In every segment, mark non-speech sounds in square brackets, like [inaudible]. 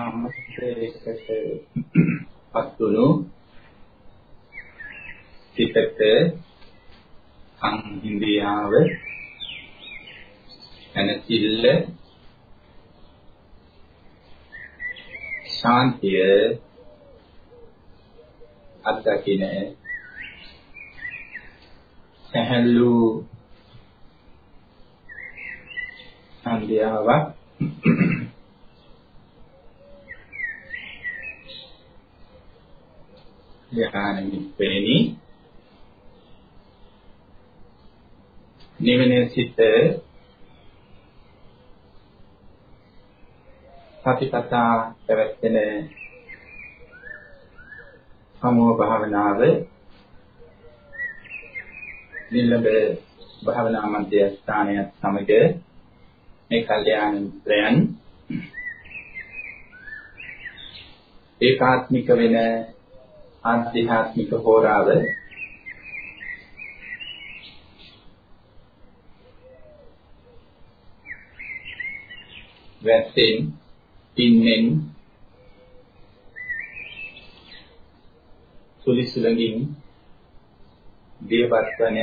සම්මතයකට පත්තුණු සිතට සංහිඳියාව එනසිල්ල ශාන්තිය අත්දකින සහල්ලු සංධ්‍යාවක් ධ්‍යානෙමිපෙනි නිවන සිත සතිපතා පැවැත්වෙන සමෝහ භාවනාව නිලඹ භාවනා මධ්‍යස්ථානයත් සමග මේ කල්යාණ මිත්‍රයන් ඒකාත්මික වෙන ආධ්‍යාත්මික හෝරාව. වැස්සෙන් පින්නෙන් සුලිසුලඟින් දේවත්වන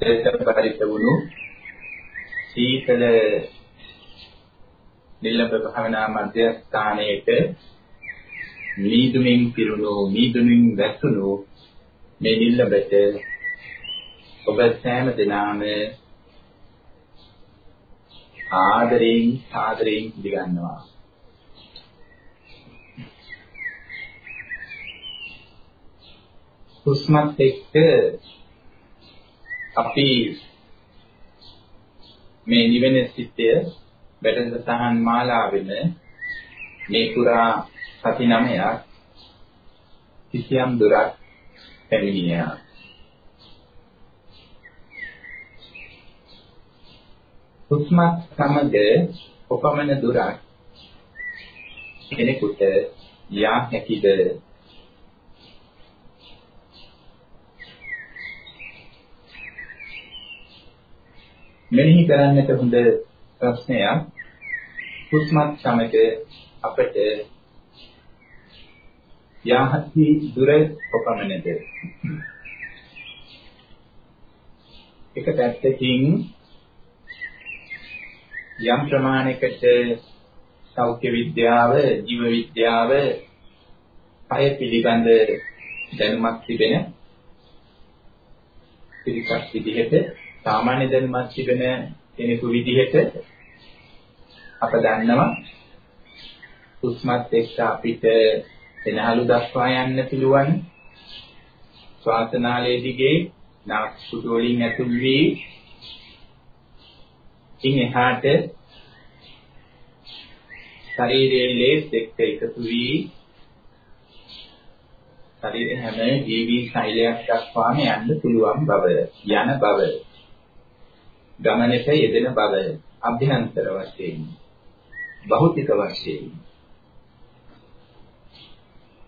දෙත පරිත වුණු සීතල නිලබ භවනා මධ්‍යස්ථානයේට මීදුමින් පිරුණු මීදුමින් වැසුණු මේ නිලබට ඔබ සෑම දිනම ආදරයෙන් ආදරයෙන් පිළිගන්නවා. හුස්මත් එක්ක අපි මේ නිවෙන සිත්ය වැඩසටහන් මාලාවෙම මේ පුරා සති නමයක් කිසියම් දුරක් පැමිණියා. හුස්මත් සමග කොපමණ දුරක් කෙනෙකුට යා හැකිද මෙනෙහි කරන්නට හොඳ ප්‍රශ්නයක් හුස්මත් සමග අපට යහති දුර කොපමණද එක පැත්තකින් යම් ප්‍රමාණයකට සෞඛ්‍ය විද්‍යාව ජීව විද්‍යාව අය පිළිබඳ දැනුමක් තිබෙන පිළිකක් විදිහට සාමාන්‍ය දැනුමක් තිබෙන කෙනෙකු විදිහට අප දන්නවා. හුස්මත් එක්ක අපිට එනහළු දක්වා යන්න පුළුවන්. ශ්වාසනාලයේ දිගේ නාස්පුඩු වලින් ඇතුල් වී ඉන් එහාට ශරීරයේ ලේස් එක්ක එකතු වී ශරීරයේ හැම ජීවී ශෛලයක් දක්වාම යන්න පුළුවන් බව යන බව ගමනට යෙදෙන බව අභ්‍යන්තර වශයෙන් භෞතික වශයෙන්.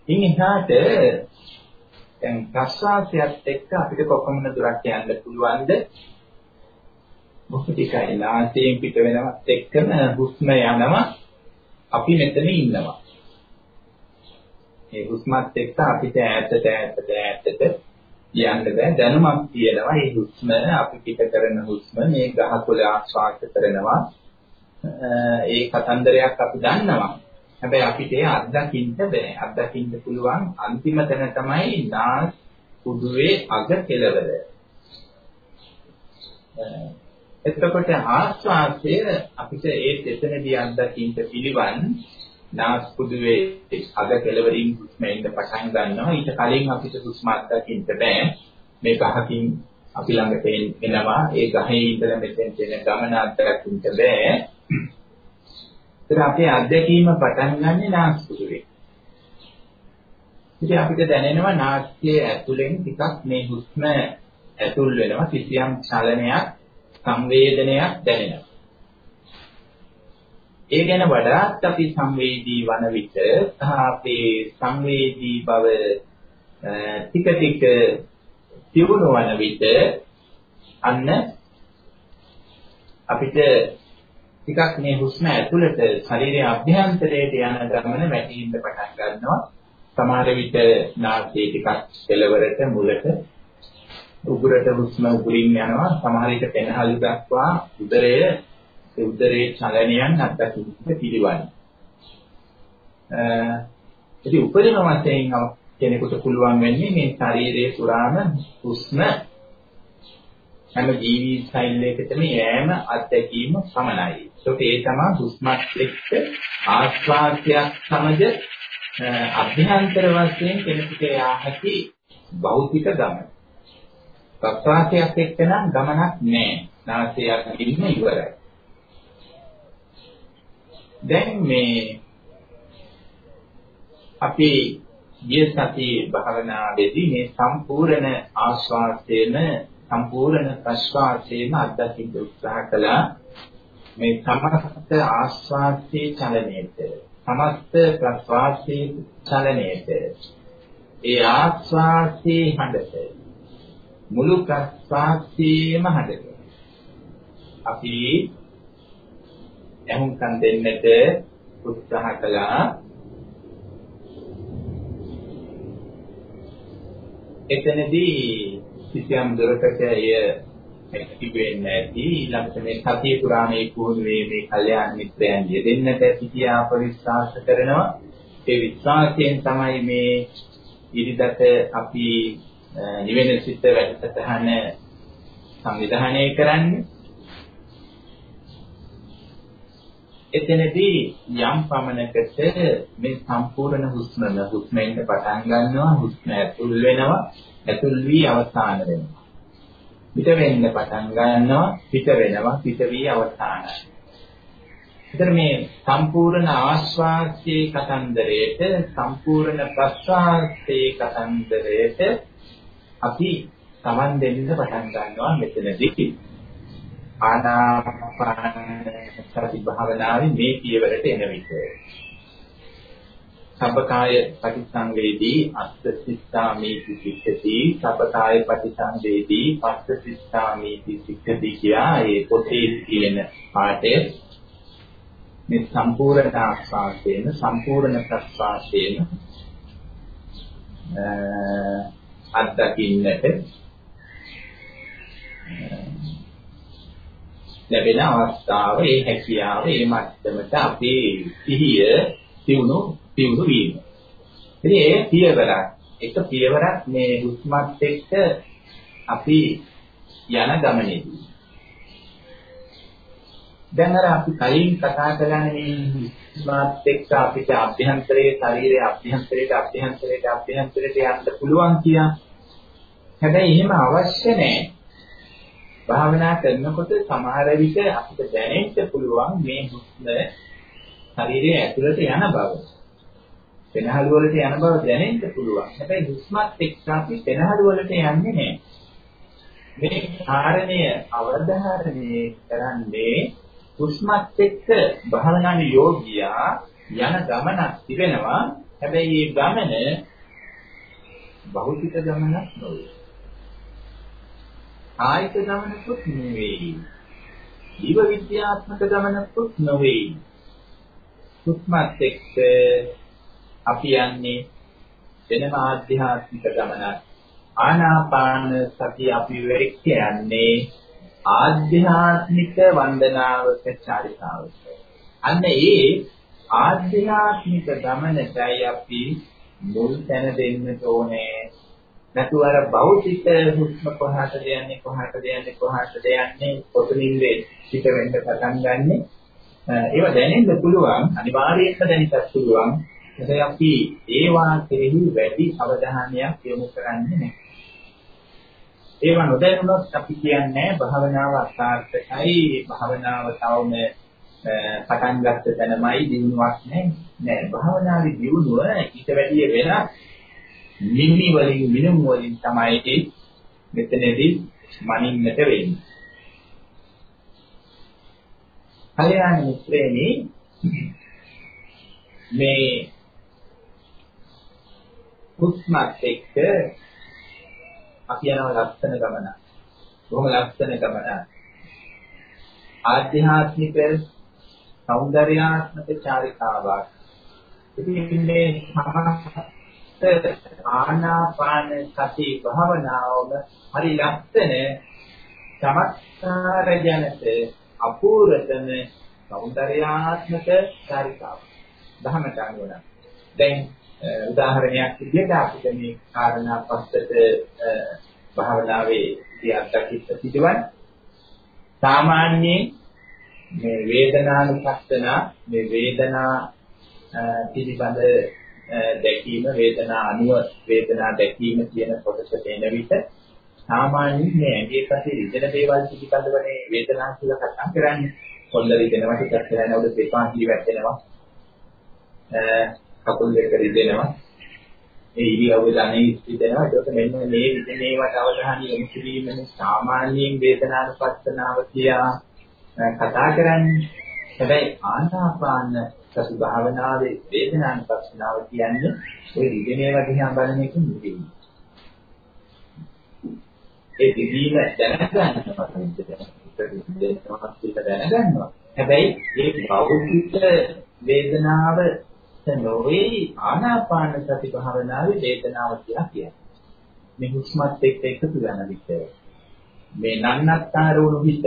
ඉන් එහාට දැන් ප්‍රස්වාසයත් එක්ක අපිට කොපමණ දුරක් යන්න පුළුවන්ද? මොකද ටිකයි නාසයෙන් පිට වෙනවත් එක්කම හුස්ම යනවා. අපි මෙතන ඉන්නවා. මේ හුස්මත් එක්ක අපිට ඈතට ඈතට ඈතට යන්න බෑ. දැනුමක් තියෙනවා. මේ හුස්ම අපි පිට කරන හුස්ම මේ ගහකොළ ආශ්වාස කරනවා. ඒ කතන්දරයක් අපි දන්නවා. හැබැයි අපිට ඒ අත්දකින්න බෑ. අත්දකින්න පුළුවන් අන්තිම තැන තමයි නාස් කුඩුවේ අග කෙළවර. එතකොට ආශ්වාසය අපිට ඒ එතනදී අත්දකින්න පිළිවන් නාස් කුඩුවේ අග කෙළවරින් හුස්ම එන්න පටන් ගන්නවා. ඊට කලින් අපිට හුස්ම අත්දකින්න බෑ. මේ ගහකින් අපි ළඟට එනවා. ඒ ගහේ ඉඳලා මෙතෙන් එන ගමන අත්දකින්න බෑ. ඒත් අපේ අත්දැකීම පටන් ගන්නෙ නාස් කුඩුවේ ඉතින් අපිට දැනෙනවා නාස්යේ ඇතුලෙන් ටිකක් මේ හුස්ම ඇතුල් වෙනවා කිසියම් චලනයක් සංවේදනයක් දැනෙනවා. ඒ ගැන වඩාත් අපි සංවේදී වන විට සහ අපේ සංවේදී බව ටික ටික තියුණු වන විට අන්න අපිට ටිකක් මේ හුස්ම ඇතුළට ශරීරයේ අභ්‍යන්තරයට යන ගමන වැටෙන්න පටන් ගන්නවා. සමහර විට නාසයේ ටිකක් කෙළවරට මුලට උගුරට හුස්ම උගුරින් යනවා. සමහර විට පෙනහළු දක්වා උදරය උදරයේ චලනයන් අත්දැකීමට පිළිවන්නේ. ඉතින් උපරිම වශයෙන් කෙනෙකුට පුළුවන් වෙන්නේ මේ ශරීරයේ පුරාම හුස්ම හැම ජීවි සෛල් එකකටම යෑම අත්දැකීම සමනයි. ඒක ඒ තමයි හුස්මත් එක්ක ආස්වාදයක් සමග අභ්‍යන්තර වශයෙන් කෙනෙකුට යා හැකි භෞතික ගමන. ප්‍රස්වාසයක් එක්ක නම් ගමනක් නැහැ. නාසයක් ගින්න ඉවරයි. දැන් මේ අපි ගිය සතියේ භාවනාවේදී මේ සම්පූර්ණ ආස්වාදයෙන් සම්පූර්ණ ප්‍රස්වාසයෙන් අත්දකින්න උත්සාහ කළා මේ සමස්ත ආස්වාදයේ චලනයේද? සමස්ත ප්‍රස්වාසයේ චලනයේද? ඒ ආස්වාදයේ හඬට මුළු ප්‍රස්වාසයේම හඬට අපි එහුම්කන් දෙන්නට උත්සාහ කළා. එතනදී කිසියම් දුරකට එය ඇක්ටිව් වෙන්නේ නැති. ඊළඟට මේ සතිය පුරා මේ කුහුණුවේ මේ කල්යාණ මිත්‍රයන් යෙදෙන්නට සිටියා අපවිශ්වාස කරනවා. ඒ විශ්වාසයෙන් තමයි මේ ඉරිදට අපි නිවෙන සිත් වැඩසටහන සංවිධානය කරන්නේ. එතනදී යම් පමණකට මේ සම්පූර්ණ හුස්මම හුස්මෙන් පටන් ගන්නවා හුස්ම ඇතුල් වෙනවා ඇතුල් වී අවසාන වෙනවා. පිට වෙන්න පටන් ගන්නවා පිට වෙනවා පිට වී අවසානයි. එතන මේ සම්පූර්ණ ආස්වාස්යේ කතන්දරයට සම්පූර්ණ ප්‍රස්වාස්යේ කතන්දරයට අපි සමන් දෙන්න පටන් ගන්නවා මෙතනදී. ආනාපාන සති භාවනාවේ මේ පියවරට එන විට. සබ්බකාය පටිසංවේදී අස්ස සිස්සාමීති සික්ඛති. සබ්බකාය පටිසංවේදී පස්ස සිස්සාමීති සික්ඛති කියා ඒ පොතේ තියෙන පාඩය. මේ සම්පූර්ණ ආස්වාදයෙන් සම්පූර්ණ ප්‍රස්වාදයෙන් අත්දකින්නට ලැබෙන අවස්ථාව, ඒ හැකියාව, ඒ මට්ටමට අපේ සිහිය තියුණු තියුණු වීම. ඉතින් ඒ පියවරක් එක පියවරක් මේ හුස්මත් එක්ක අපි යන ගමනේදී. දැන් අර අපි කලින් කතා කළානේ හුස්මත් එක්ක අපිට අභ්‍යන්තරයේ ශරීරයේ අභ්‍යන්තරයට අභ්‍යන්තරයට අභ්‍යන්තරයට යන්න පුළුවන් කියා. හැබැයි එහෙම අවශ්‍ය නැහැ. භාවනා කරනකොට සමහර විට අපිට දැනෙන්න පුළුවන් මේ හුස්ම ශරීරයේ ඇතුළට යන බව. පෙනහළු වලට යන බව දැනෙන්න පුළුවන්. හැබැයි හුස්මත් එක්ක අපි පෙනහළු වලට යන්නේ නැහැ. මේ කාරණය අවධාරණය කරන්නේ හුස්මත් එක්ක භාවනාවේ යෝගියා යන ගමනක් තිබෙනවා. හැබැයි මේ ගමන භෞතික ගමනක් නොවේ. කායික ගමනකුත් නෙවෙයි. ජීව විද්‍යාත්මක ගමනකුත් නොවේ. සුත්මත් එක්ක අපි යන්නේ වෙනම ආධ්‍යාත්මික ගමනක්. ආනාපාන සතිය අපි වෙරික් යන්නේ ආධ්‍යාත්මික වන්දනාවක චාරිකාවක. අන්න ඒ ආධ්‍යාත්මික ගමනටයි අපි මුල් තැන දෙන්න ඕනේ. නැතුව අර භෞතික හුස්ම කොහාටද යන්නේ කොහාටද යන්නේ කොහාටද යන්නේ කොතනින්ද පිට වෙන්න පටන් ගන්නෙ ඒව දැනෙන්න පුළුවන් අනිවාර්යයෙන්ම දැනෙන්නත් පුළුවන් හැබැයි අපි ඒවා කෙරෙහි වැඩි අවධානයක් යොමු කරන්නේ නැහැ. ඒව නොදැනුනොත් අපි කියන්නේ භාවනාව අසාර්ථකයි. භාවනාව තවම පටන් ගත්ත තැනමයි දිනුවක් නැහැ නෑ භාවනාවේ දිනුව ඊට වැඩිය වෙනස් නිම්මි වලින් මිනුම් වලින් තමයි මෙතනදී මනින්නට වෙන්නේ. කල්‍යාණ මිත්‍රේනි මේ හුස්මත් එක්ක අපි යන ලස්සන ගමන. බොහොම ලස්සන ගමන. ආධ්‍යාත්මික సౌందర్యාත්මක චාරිකාවක්. ඉතින් මේ ආනාපාන සති භාවනාවම හරි ලස්සන චමත්කාර ජනත අපූර්වතම సౌందర్యාත්මක චාරිකාවක්. දහමට අනුව දැන් උදාහරණයක් විදිහට අපිට මේ කාරණා පස්සට භාවනාවේ ඉතිහාසකිට සිදුවන සාමාන්‍යයෙන් මේ වේදනානුපස්සන මේ වේදනා පිළිබඳ දැකීම වේදනා අනුව වේදනා දැකීම කියන කොටසට එන විට සාමාන්‍යයෙන් මේ ඇඟේ පස්සේ රිදෙන දේවල් පිළිබඳවනේ වේදනා කියලා කතා කරන්නේ. කොල්ල රිදෙනවා ටිකක් කරලා උඩ දෙපා කිලි වැටෙනවා. කකුල් දෙක රිදෙනවා. ඒ ඉරියව්ව දැනෙයි රිදෙනවා. ඒකට මෙන්න මේ රිදෙනේවට අවධානය යොමු කිරීමනේ සාමාන්‍යයෙන් වේදනානුපස්සනාව කියා කතා කරන්නේ. හැබැයි ආනාපාන සති භාවනාවේ වේදනානුපස්සනාව කියන්නේ ওই රිදෙනේව දිහා බලන එක නෙවෙයි. ඒ විදීම දැනගන්නවා දැනගන්නවා. හැබැයි මේ භෞතික වේදනාව නොවේ ආනාපාන සති භාවනාවේ වේදනාව කියලා කියන්නේ. මේ හුස්මත් එක්ක එකතු වෙන විට මේ නන්නත්තර වුණු හිත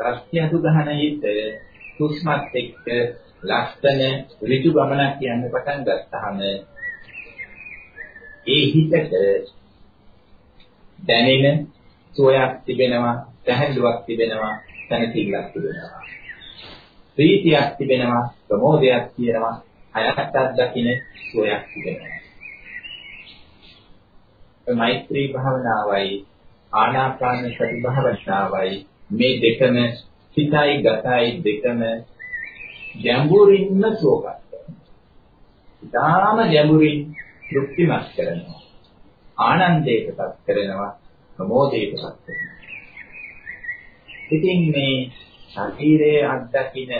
රස්තියතු ගහන හිත හුස්මත් එක්ක ලක්ෂණ ඍතු ගමනක් කියන්න පටන් ගත්තාම ඒ හිතට දැනෙන සෝයක් තිබෙනවා, පැහැදිලිවක් තිබෙනවා, තනතිල්ලක් තිබෙනවා. ප්‍රීතියක් තිබෙනවා, ප්‍රමෝදයක් තියෙනවා, හයත් අත්දකින්න සෝයක් තිබෙනවා. මෛත්‍රී භාවනාවයි ආනාපාන සති භාවනාවයි මේ දෙකම සිතයි ගතයි දෙකම ගැඹුරින්ම සෝපත් කරනවා. ඊටාම ගැඹුරින් තෘප්තිමත් කරනවා. ආනන්දයටපත් කරනවා ප්‍රමෝදයටපත් කරනවා. ඉතින් මේ ශරීරයේ අත්දකින්න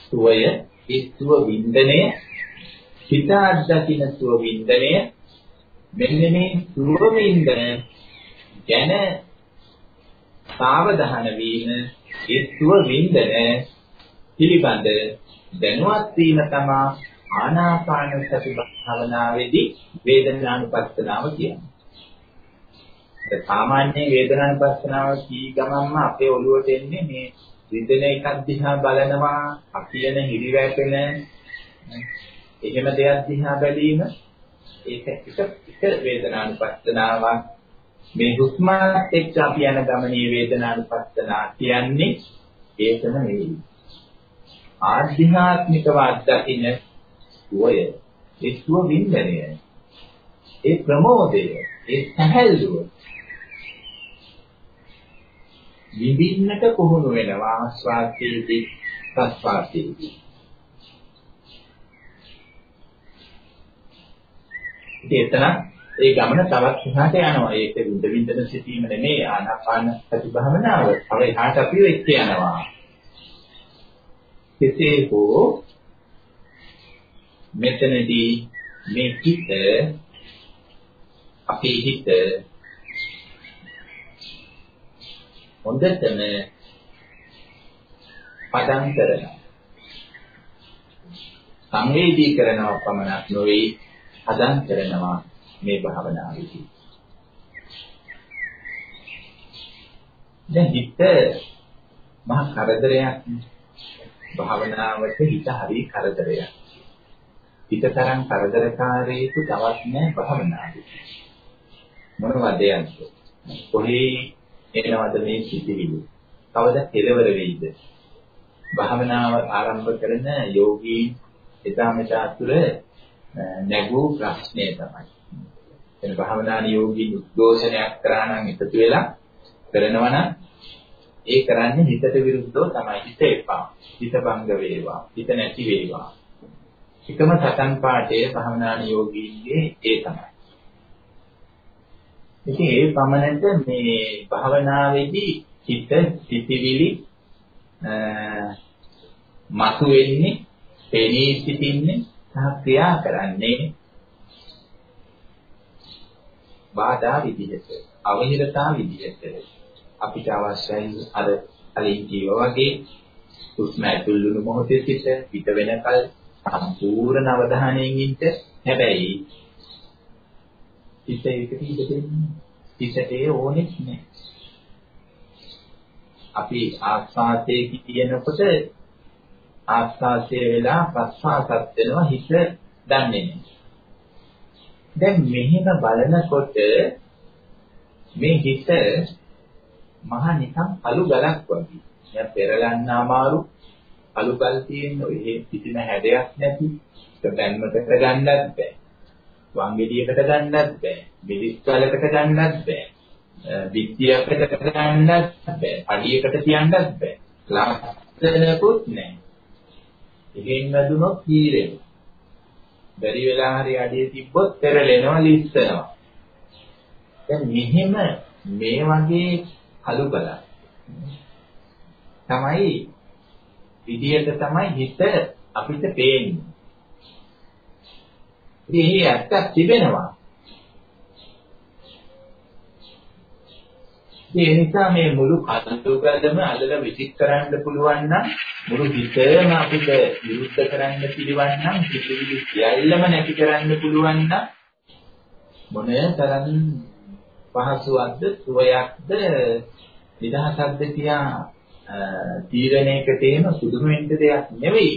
සුවය, ඉස්තුව වින්දනය, හිත අත්දකින්න සුව වින්දනය මෙන්න මේ සුව වින්දන ගැන සාවධාන වීම, ඉස්තුව වින්දන පිළිබඳ දැනුවත් වීම තමයි ආනාපාන සති භාවනාවේදී වේදනානුපස්සනාව කියන්නේ. ඒ සාමාන්‍ය වේදනානුපස්සනාව කී ගමන්ම අපේ ඔළුවට එන්නේ මේ රිදෙන එකක් දිහා බලනවා, අකියන හිරිවැටෙන එහෙම දෙයක් දිහා බැලීම ඒක එක එක වේදනානුපස්සනාවක්. මේ හුස්මත් එක්ක අපි යන ගමනේ වේදනානුපස්සනා කියන්නේ ඒකම නෙවෙයි. ආධ්‍යාත්මිකව අත්දකින්න සුවය, ඒ සුව වින්දනය, ඒ ප්‍රමෝදය, ඒ සැහැල්ලුව විඳින්නට පුහුණු වෙනවා ආස්වාදයේදී ප්‍රස්වාදයේදී. ඉතින් එතන ඒ ගමන තවත් එහාට යනවා. ඒක විඳ විඳන සිටීම නෙමෙයි ආනාපාන ප්‍රතිභාවනාව. තව එහාට අපි වෙච්ච යනවා. කෙසේ හෝ මෙතනදී මේ හිත අපේ හිත හොඳටම පදම් කරනවා සංවේදී කරනවා පමණක් නොවේ හදම් කරනවා මේ භාවනාවේදී දැන් හිත මහා කරදරයක් භාවනාවට හිත හරි කරදරයක් පිටතරම් කරදරකාරීකු තවත් නැහැ භවනාදී. මොනවද යන්නේ? කොහේ එනවද මේ සිතිවිලි? කවද කෙලවර වෙයිද? භාවනාව ආරම්භ කරන යෝගී එදා මෙදා තුළ නැගූ ප්‍රශ්නය තමයි. එන භාවනාන යෝගී උද්ඝෝෂණයක් කරා නම් එකතු වෙලා කරනවා නම් ඒ කරන්නේ හිතට විරුද්ධව තමයි. හිත එපා. හිත භංග වේවා. හිත නැති වේවා. එකම සතන් පාඨයේ භවනා නියෝගීන්ගේ ඒ තමයි. ඉතින් ඒ පමණට මේ භාවනාවේදී චිත්ත සිතිවිලි මතු වෙන්නේ, පෙනී සිටින්නේ, සහ ක්‍රියා කරන්නේ බාධා විදිහට, අවහිරතා විදිහට. අපිට අවශ්‍යයි අර කලින් කිව්වා වගේ හුස්ම ඇතුල් වුණු මොහොතේ සිට පිට වෙනකල් සම්පූර්ණ අවධානයෙන් ඉන්න හැබැයි හිත ඒකට ඉඳ දෙන්නේ හිතට ඕනෙත් නෑ අපි ආස්වාදයේ කියනකොට ආස්වාදයේ වෙලා ප්‍රස්වාසත් වෙනවා හිත දන්නේ නෑ දැන් මෙහෙම බලනකොට මේ හිත මහා නිකන් අලු ගලක් වගේ. දැන් පෙරලන්න අමාරු. අලු ගල් තියෙන ඔය පිටින හැඩයක් නැති. බැන්මකට ගන්නත් බෑ. වංගෙඩියකට ගන්නත් බෑ. මිලිස් ගලකට ගන්නත් බෑ. විත්තියකට ගන්නත් බෑ. අඩියකට තියන්නත් බෑ. ලස්සනකුත් නැහැ. එහෙන් වැදුනොත් හීරෙනවා. බැරි වෙලා හරි අඩිය තිබ්බොත් පෙරලෙනවා ලිස්සනවා. දැන් මෙහෙම මේ වගේ කළු බලක් තමයි විදියට තමයි හිත අපිට පේන්නේ. ඉතින් එහි ඇත්තක් තිබෙනවා. ඒ නිසා මේ මුළු කටුකඩම අදලා විසික් කරන්න පුළුවන් නම් මුළු හිතම අපිට විරුද්ධ කරන්න පිළිවන් නම් පිළිවිලි සියල්ලම නැති කරන්න පුළුවන් නම් මොන තරම් පහසුවක්ද සුවයක්ද නිදහසක්ද කියා තීරණයක තියෙන සුදුම වෙන්න දෙයක් නෙවෙයි.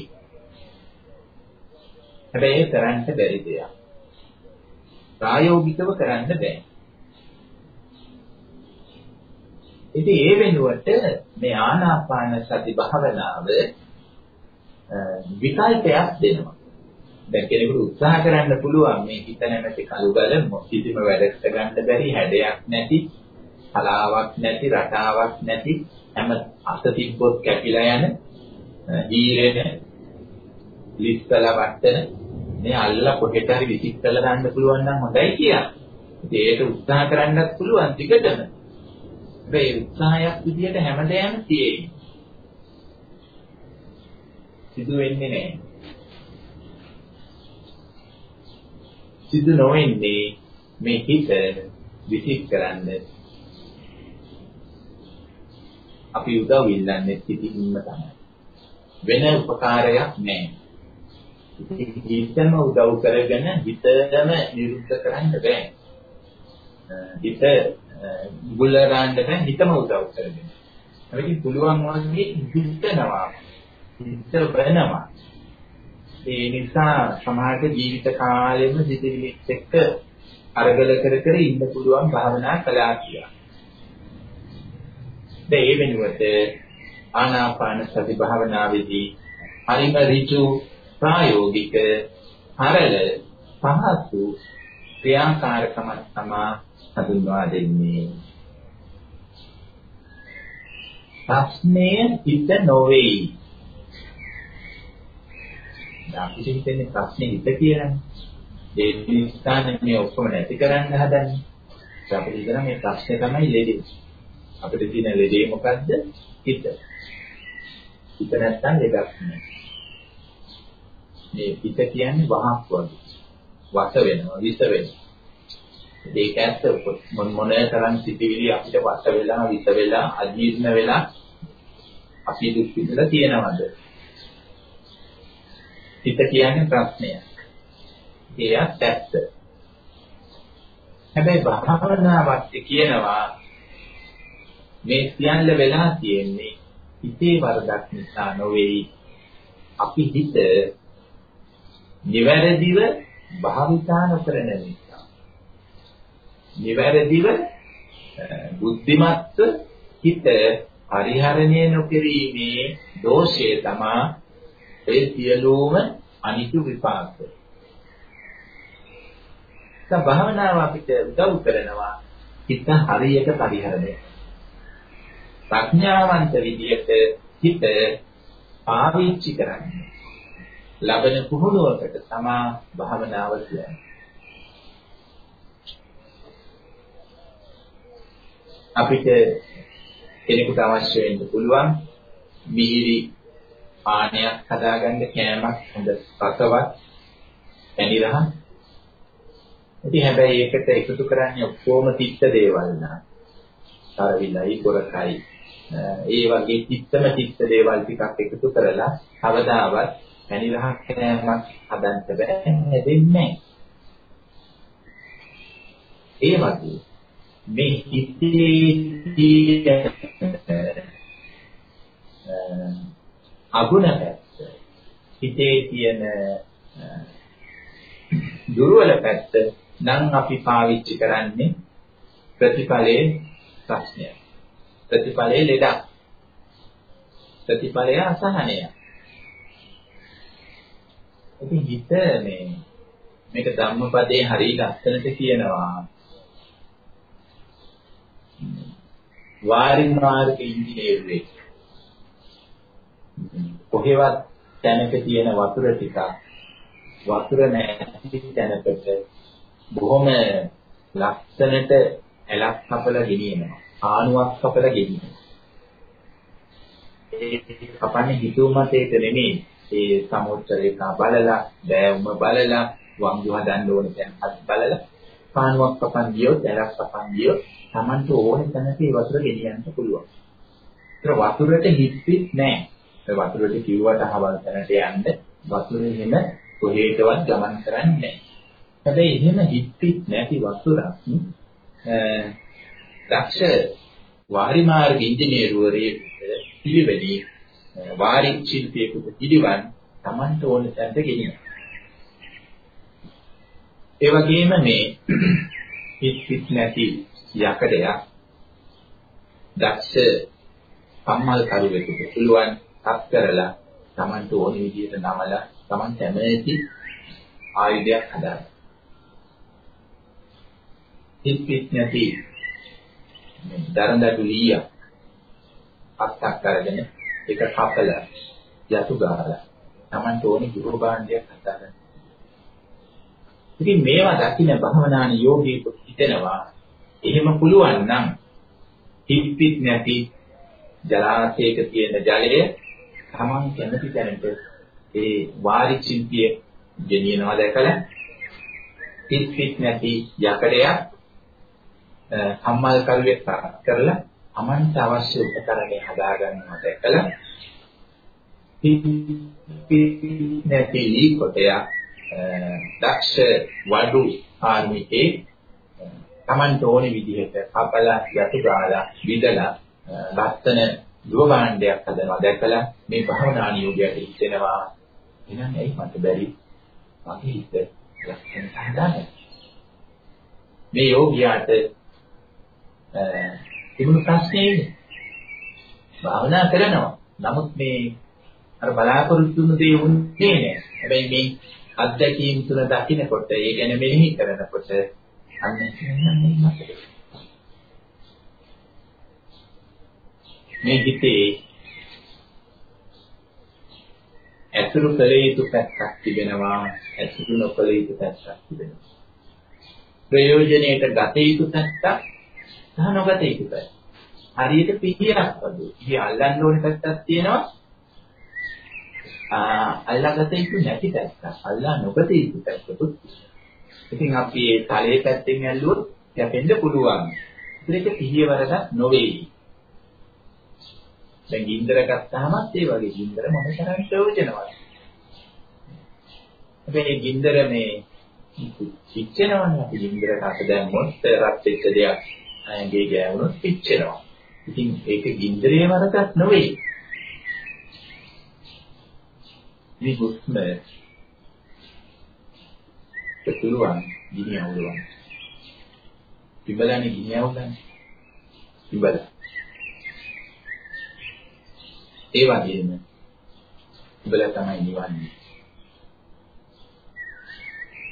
හැබැයි කරන්න බැරි දෙයක්. ප්‍රායෝගිකව කරන්න බෑ. ඉතින් ඒ වෙනුවට මේ ආනාපාන සති භාවනාව විකල්පයක් දෙනවා. දැන් කෙනෙකුට උත්සාහ කරන්න පුළුවන් මේ හිත නැමැති කලුගල කිසිම වැඩකට ගන්න බැරි හැඩයක් නැති, කලාවක් නැති, රටාවක් නැති හැම අත තිබ්බොත් කැපිලා යන හීරෙන ලිස්සලා වට්ටන මේ අල්ල කොහෙට හරි විසික් කරලා ගන්න පුළුවන් නම් හොඳයි කියලා. ඒකට උත්සාහ කරන්නත් පුළුවන් ටිකටම. හැබැයි උත්සාහයක් විදියට හැමදේම තියෙන්නේ. සිදු වෙන්නේ නැහැ. සිදු නොවෙන්නේ මේ හිත විසික් කරන්න අපි උදව් ඉල්ලන්නේ සිටින්ම තමයි. වෙන උපකාරයක් නැහැ. හිතම උදව් කරගෙන හිතම නිරුද්ධ කරන්න බෑ. හිත බුලරන්න බෑ හිතම උදව් කරගෙන. අපිට පුළුවන් වගේ හිතනවා. හිත වෙනවා. ඒ නිසා සමාජ ජීවිත කාලෙම සිතිවිලිත් එක්ක අරගල කර කර ඉන්න පුළුවන් භාවනා කළා කියලා. දැන් ඒ වෙනුවට ආනාපාන සති භාවනාවේදී හරිම ඍජු ප්‍රායෝගික හරල පහසු ක්‍රියාකාරකම තමා හඳුන්වා දෙන්නේ. ප්‍රශ්නය හිත නොවේයි. අපිට හිතන්නේ ප්‍රශ්නේ හිත කියලානේ. ඒ නිසා මේ ඔක්කොම නැති කරන්න හදන්නේ. අපිට හිතන මේ ප්‍රශ්නේ තමයි ලෙඩේ. අපිට තියෙන ලෙඩේ මොකද්ද? හිත. හිත නැත්තම් ලෙඩක් නෑ. මේ හිත කියන්නේ වහක් වගේ. වස වෙනවා, විස වෙනවා. ඒක ඇත්ත මොන මොන තරම් සිතිවිලි අපිට වස වෙලා, විස වෙලා, අජීර්ණ වෙලා අපි දුක් විඳලා තියෙනවද? හිත කියන්නේ ප්‍රශ්නයක්. ඒත් ඇත්ත. හැබැයි භාවනාවත් කියනවා මේ සියල්ල වෙලා තියෙන්නේ හිතේ වරදක් නිසා නොවේයි. අපි හිත නිවැරදිව භාවිතා නොකරන නිසා. නිවැරදිව බුද්ධිමත්ව හිත පරිහරණය නොකිරීමේ දෝෂය තමයි ඒ සියලුම අනිත්‍ය විපාක. දැන් භාවනාව අපිට උදව් කරනවා හිත හරියට පරිහරණය. ප්‍රඥාවන්ත විදියට හිත පාවිච්චි කරන්නේ. ලබන පුහුණුවකට තමා භාවනාව කියන්නේ. අපිට කෙනෙකුට අවශ්‍ය වෙන්න පුළුවන් මිහිරි පානයක් හදාගන්න කෑමක් හොඳ රසවත් පැණි රහ. ඉතින් හැබැයි ඒකට එකතු කරන්නේ ඔක්කොම තිත්ත දේවල් නා. තරවිලයි, කොරකයි, ඒ වගේ චිත්තම චිත්ත දේවල් ටිකක් එකතු කරලා කවදාවත් පැණි රහක් කෑමක් හදන්න බෑ හැදෙන්නේ ඒ වගේ මේ හිතේ අගුණ පැත්ත හිතේ තියෙන දුර්වල පැත්ත නම් අපි පාවිච්චි කරන්නේ ප්‍රතිඵලයේ ප්‍රශ්නය. ප්‍රතිඵලයේ ලෙඩක්. ප්‍රතිඵලය අසහනය. ඉතින් හිත මේ මේක ධම්මපදයේ හරිය ලස්සනට කියනවා. වාරින් මාර්ග ඉංජිනේරුවෙක්. කොහෙවත් තැනක තියෙන වතුර ටිකක් වතුර නැති තැනකට බොහොම ලස්සනට ඇලක් කපලා ගෙනියනවා. ආණුවක් කපලා ගෙනියනවා. ඒ කපන්නේ හිතුව මතේක නෙමෙයි. ඒ සමුච්චරේකා බලලා, බෑවුම බලලා, වංගු හදන්න ඕන තැන් බලලා, පාණුවක් කපන් ගියොත්, ඇලක් කපන් ගියොත්, Tamanට ඕනේ තැනක ඒ වතුර ගෙනියන්න පුළුවන්. ඒතර වතුරට හිස්පිට නැහැ. ඒ වතුරට කිව්වට හවල් තැනට යන්න වතුරේ හැම කොහේටවත් ගමන් කරන්නේ නැහැ. හැබැයි එහෙම හිස්පිට නැති වතුරක් දක්ෂ වාරි මාර්ග ඉංජිනේරුවරයෙක් පිළිවෙලී වාරි ශිල්පියෙකුට පිළිවන් Tamanට ඕන තැනට ගෙනියනවා. ඒ වගේම මේ [clears throat] හිත් හිත් නැති යකඩයක් දක්ෂ සම්මල් කරුවෙකුට පුළුවන් තත් කරලා Tamanට ඕන විදිහට නමලා Taman කැමති ආයුධයක් හදාගන්න. හිත් හිත් නැති දරඳඩු ලීයක් අත්තක් අරගෙන ඒක කපලා යතු ගහලා Tamanට ඕනේ ගෘහ භාණ්ඩයක් හදාගන්න. ඉතින් මේවා දකින්න භවනාන යෝගී හිතෙනවා එහෙම පුළුවන් නම් හිප්පිත් නැති ජලාශයක තියෙන ජලය Taman කැමති තැනට ඒ වාරි චින්තිය ගෙනියනවා දැකලා හිප්පිත් නැති යකඩයක් සම්මල් කරුවෙක් කරලා Amanට අවශ්‍ය උපකරණේ හදා ගන්නවා දැකලා නැති ලී කොටය දක්ෂ වඩු කාර්මිකේ Tamanට ඕනේ විදිහට කපලා යටු ගාලා විදලා ලස්සන දුව භාණ්ඩයක් හදනවා දැකලා මේ භවනා නියෝගයට හිතෙනවා එහෙනම් ඇයි මට බැරි? මගේ හිත ලස්සනට හදාගන්න. මේ යෝගියාට තිබුණු ප්‍රශ්නේ භාවනා කරනවා. නමුත් මේ අර බලාපොරොත්තු වුණු දේ වුණේ නෑ. හැබැයි මේ අත්දැකීම් තුළ දකින්නකොට ඒ ගැන මෙනෙහි කරනකොට අන්න මේ හිතේ ඇසුරු කළ යුතු පැත්තක් තිබෙනවා ඇසුරු නොකළ යුතු පැත්තක් තිබෙනවා ප්‍රයෝජනයට ගත යුතු පැත්තක් සහ නොගත යුතුයි. හරියට පිහියක් වගේ. ඉහි අල්ලන්න ඕනේ පැත්තක් තියෙනවා. ආ අල්ලාගත යුතු නැති පැත්තක්. අල්ලා නොගත යුතු පැත්තකුත් ඉතින් අපි ඒ තලයේ පැත්තෙන් ඇල්ලුවොත් යැපෙන්න පුළුවන්. ඒක පිහිය වරදක් නොවේයි. දැන් ගින්දර ගත්තාමත් ඒ වගේ ගින්දර මොන තරම් ප්‍රයෝජනවත්. හැබැයි ගින්දර මේ පිච්චෙනවනේ අපි ගින්දරට අත දැම්මොත් රත් වෙච්ච දෙයක් ඇඟේ ගෑවුනොත් පිච්චෙනවා. ඉතින් ඒක ගින්දරේ වරදක් නෙවෙයි. මේ හුස්ම පුළුවන් ගිනි අවුලවන්න. පිබලන්නේ ගිනි අවුලන්නේ. පිබල. ඒ වගේම පිබල තමයි නිවන්නේ.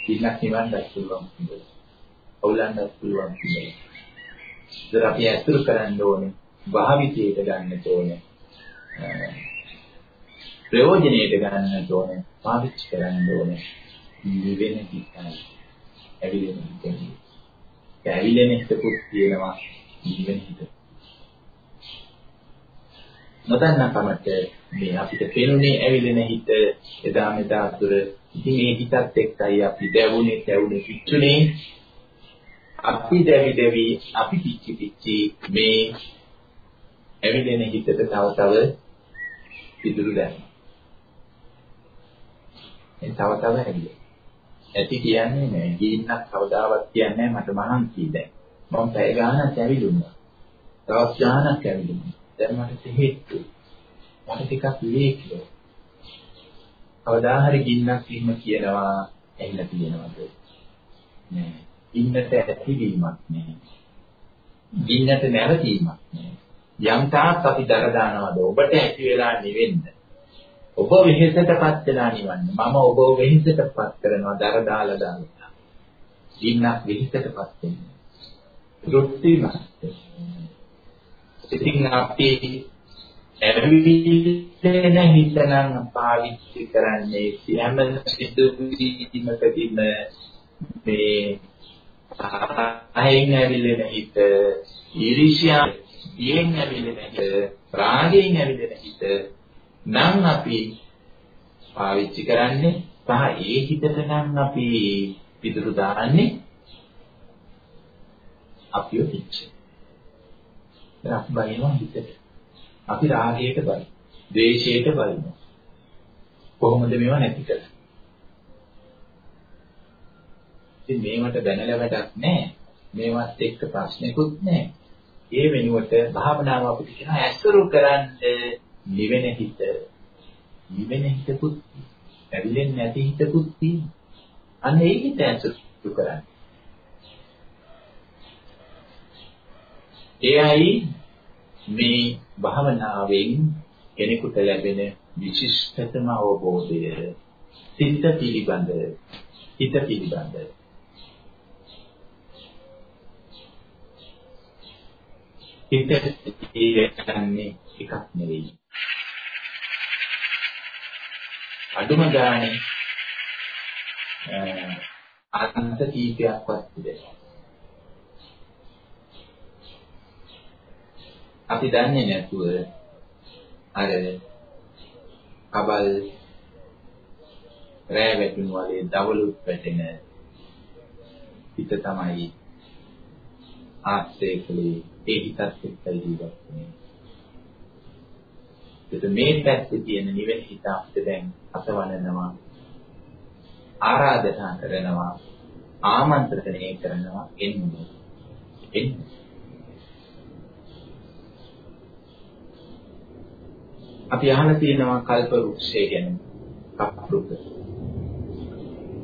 කින්නක් නිවන්නත් පුළුවන් පිබල. අවුලන්නත් පුළුවන් පිබල. ඒතර අපි ඇසුරු කරන්න ඕනේ භාවිතයට ගන්න ඕනේ ප්‍රයෝජනෙට ගන්න ඕනේ පාවිච්චි කරන්න ඕනේ. නිවෙන හිතයි ඇවිලෙන හිතයි ඇවිලෙන හිතකුත් තියෙනවා නිවෙන හිත. නොදන්නා කමට මේ අපිට පේනුනේ ඇවිලෙන හිත එදා මෙදා තුර. ඉතින් මේ හිතත් එක්කයි අපි දැවුනේ දැවුනේ පිච්චුනේ අපි දැවි දැවි අපි පිච්චි පිච්චි මේ ඇවිලෙන හිතට තව තව පිටුරු දැනෙනවා. ඒ තව තව ඇවිලෙන. ඇති කියන්නේ නෑ. ගින්නක් කවදාවත් කියන්නේ මට මහන්සි දැන්. මම පැය ගානක් ඇවිලුණා. දවස් ගානක් ඇවිලුණා. දැන් මට තෙහෙට්ටු. මට ටිකක් විවේකීව. කවදා හරි ගින්නක් එහෙම කියනවා ඇහිලා තියෙනවද? නෑ. ගින්නට ඇතිවීමක් නෑ. ගින්නට නැවතීමක් නෑ. යම් තාක් අපි දර දානවද ඔබට ඇති වෙලා නිවෙන්න. ඔබ වෙහෙසටපත් වෙලා නිවන්න. මම ඔබ වෙහෙසටපත් කරනවා දර දාලා දාලා. ගින්නක් වෙහෙසටපත් වෙන්නේ. දෘෂ්ටිමත්. ඉතින් අපි ඇවිල්ලෙන හිතනම් පාවිච්චි කරන්නේ හැම සිදුවීමකදීම මේ අහෙන් ඇවිල්ලෙන හිත ඊර්ෂ්‍යා යෙන් ඇවිල්ලෙන හිත රාගයෙන් ඇවිල්ලෙන හිත නම් අපි පාවිච්චි කරන්නේ සහ ඒ හිතට නම් අපි පිටුරු දාන්නේ අපිව පිච්චේ. දැන් අපි බලනවා හිතට. අපි රාගයට බලමු. ද්වේෂයට බලමු. කොහොමද මේවා නැති කරන්නේ? ඉතින් මේවට බැනලා වැඩක් නැහැ. මේවත් එක්ක ප්‍රශ්නකුත් නැහැ. ඒ වෙනුවට භාවනාව අපිට කියන ඇසුරු කරන්න නිවෙන හිත. නිවෙන හිතකුත් ඇවිලෙන්නේ නැති හිතකුත් තියෙනවා. අන්න ඒ හිත ඇසුරු කරන්න. එයයි මේ භාවනාවෙන් කෙනෙකුට ලැබෙන විශිෂ්ටතම අවබෝධය සිත පිළිබඳ හිත පිළිබඳ හිත කියන්නේ එකක් නෙවෙයි. අඩුම ගානේ අන්ත කීපයක්වත් තිබෙනවා අපි දන්නේ නැතුව අර කබල් රෑ වැටුණු වගේ දවලුත් වැටෙන හිත තමයි ආශ්‍රය කළේ ඒ හිතත් එක්ක ජීවත් වෙන්නේ. ඒක මේ පැත්තේ තියෙන නිවෙන හිත අපිට දැන් අසවනනවා ආරාධනා කරනවා ආමන්ත්‍රණය කරනවා එන්නේ එන්නේ අපි අහලා තියෙනවා කල්ප වෘක්ෂය ගැන කප්රුක.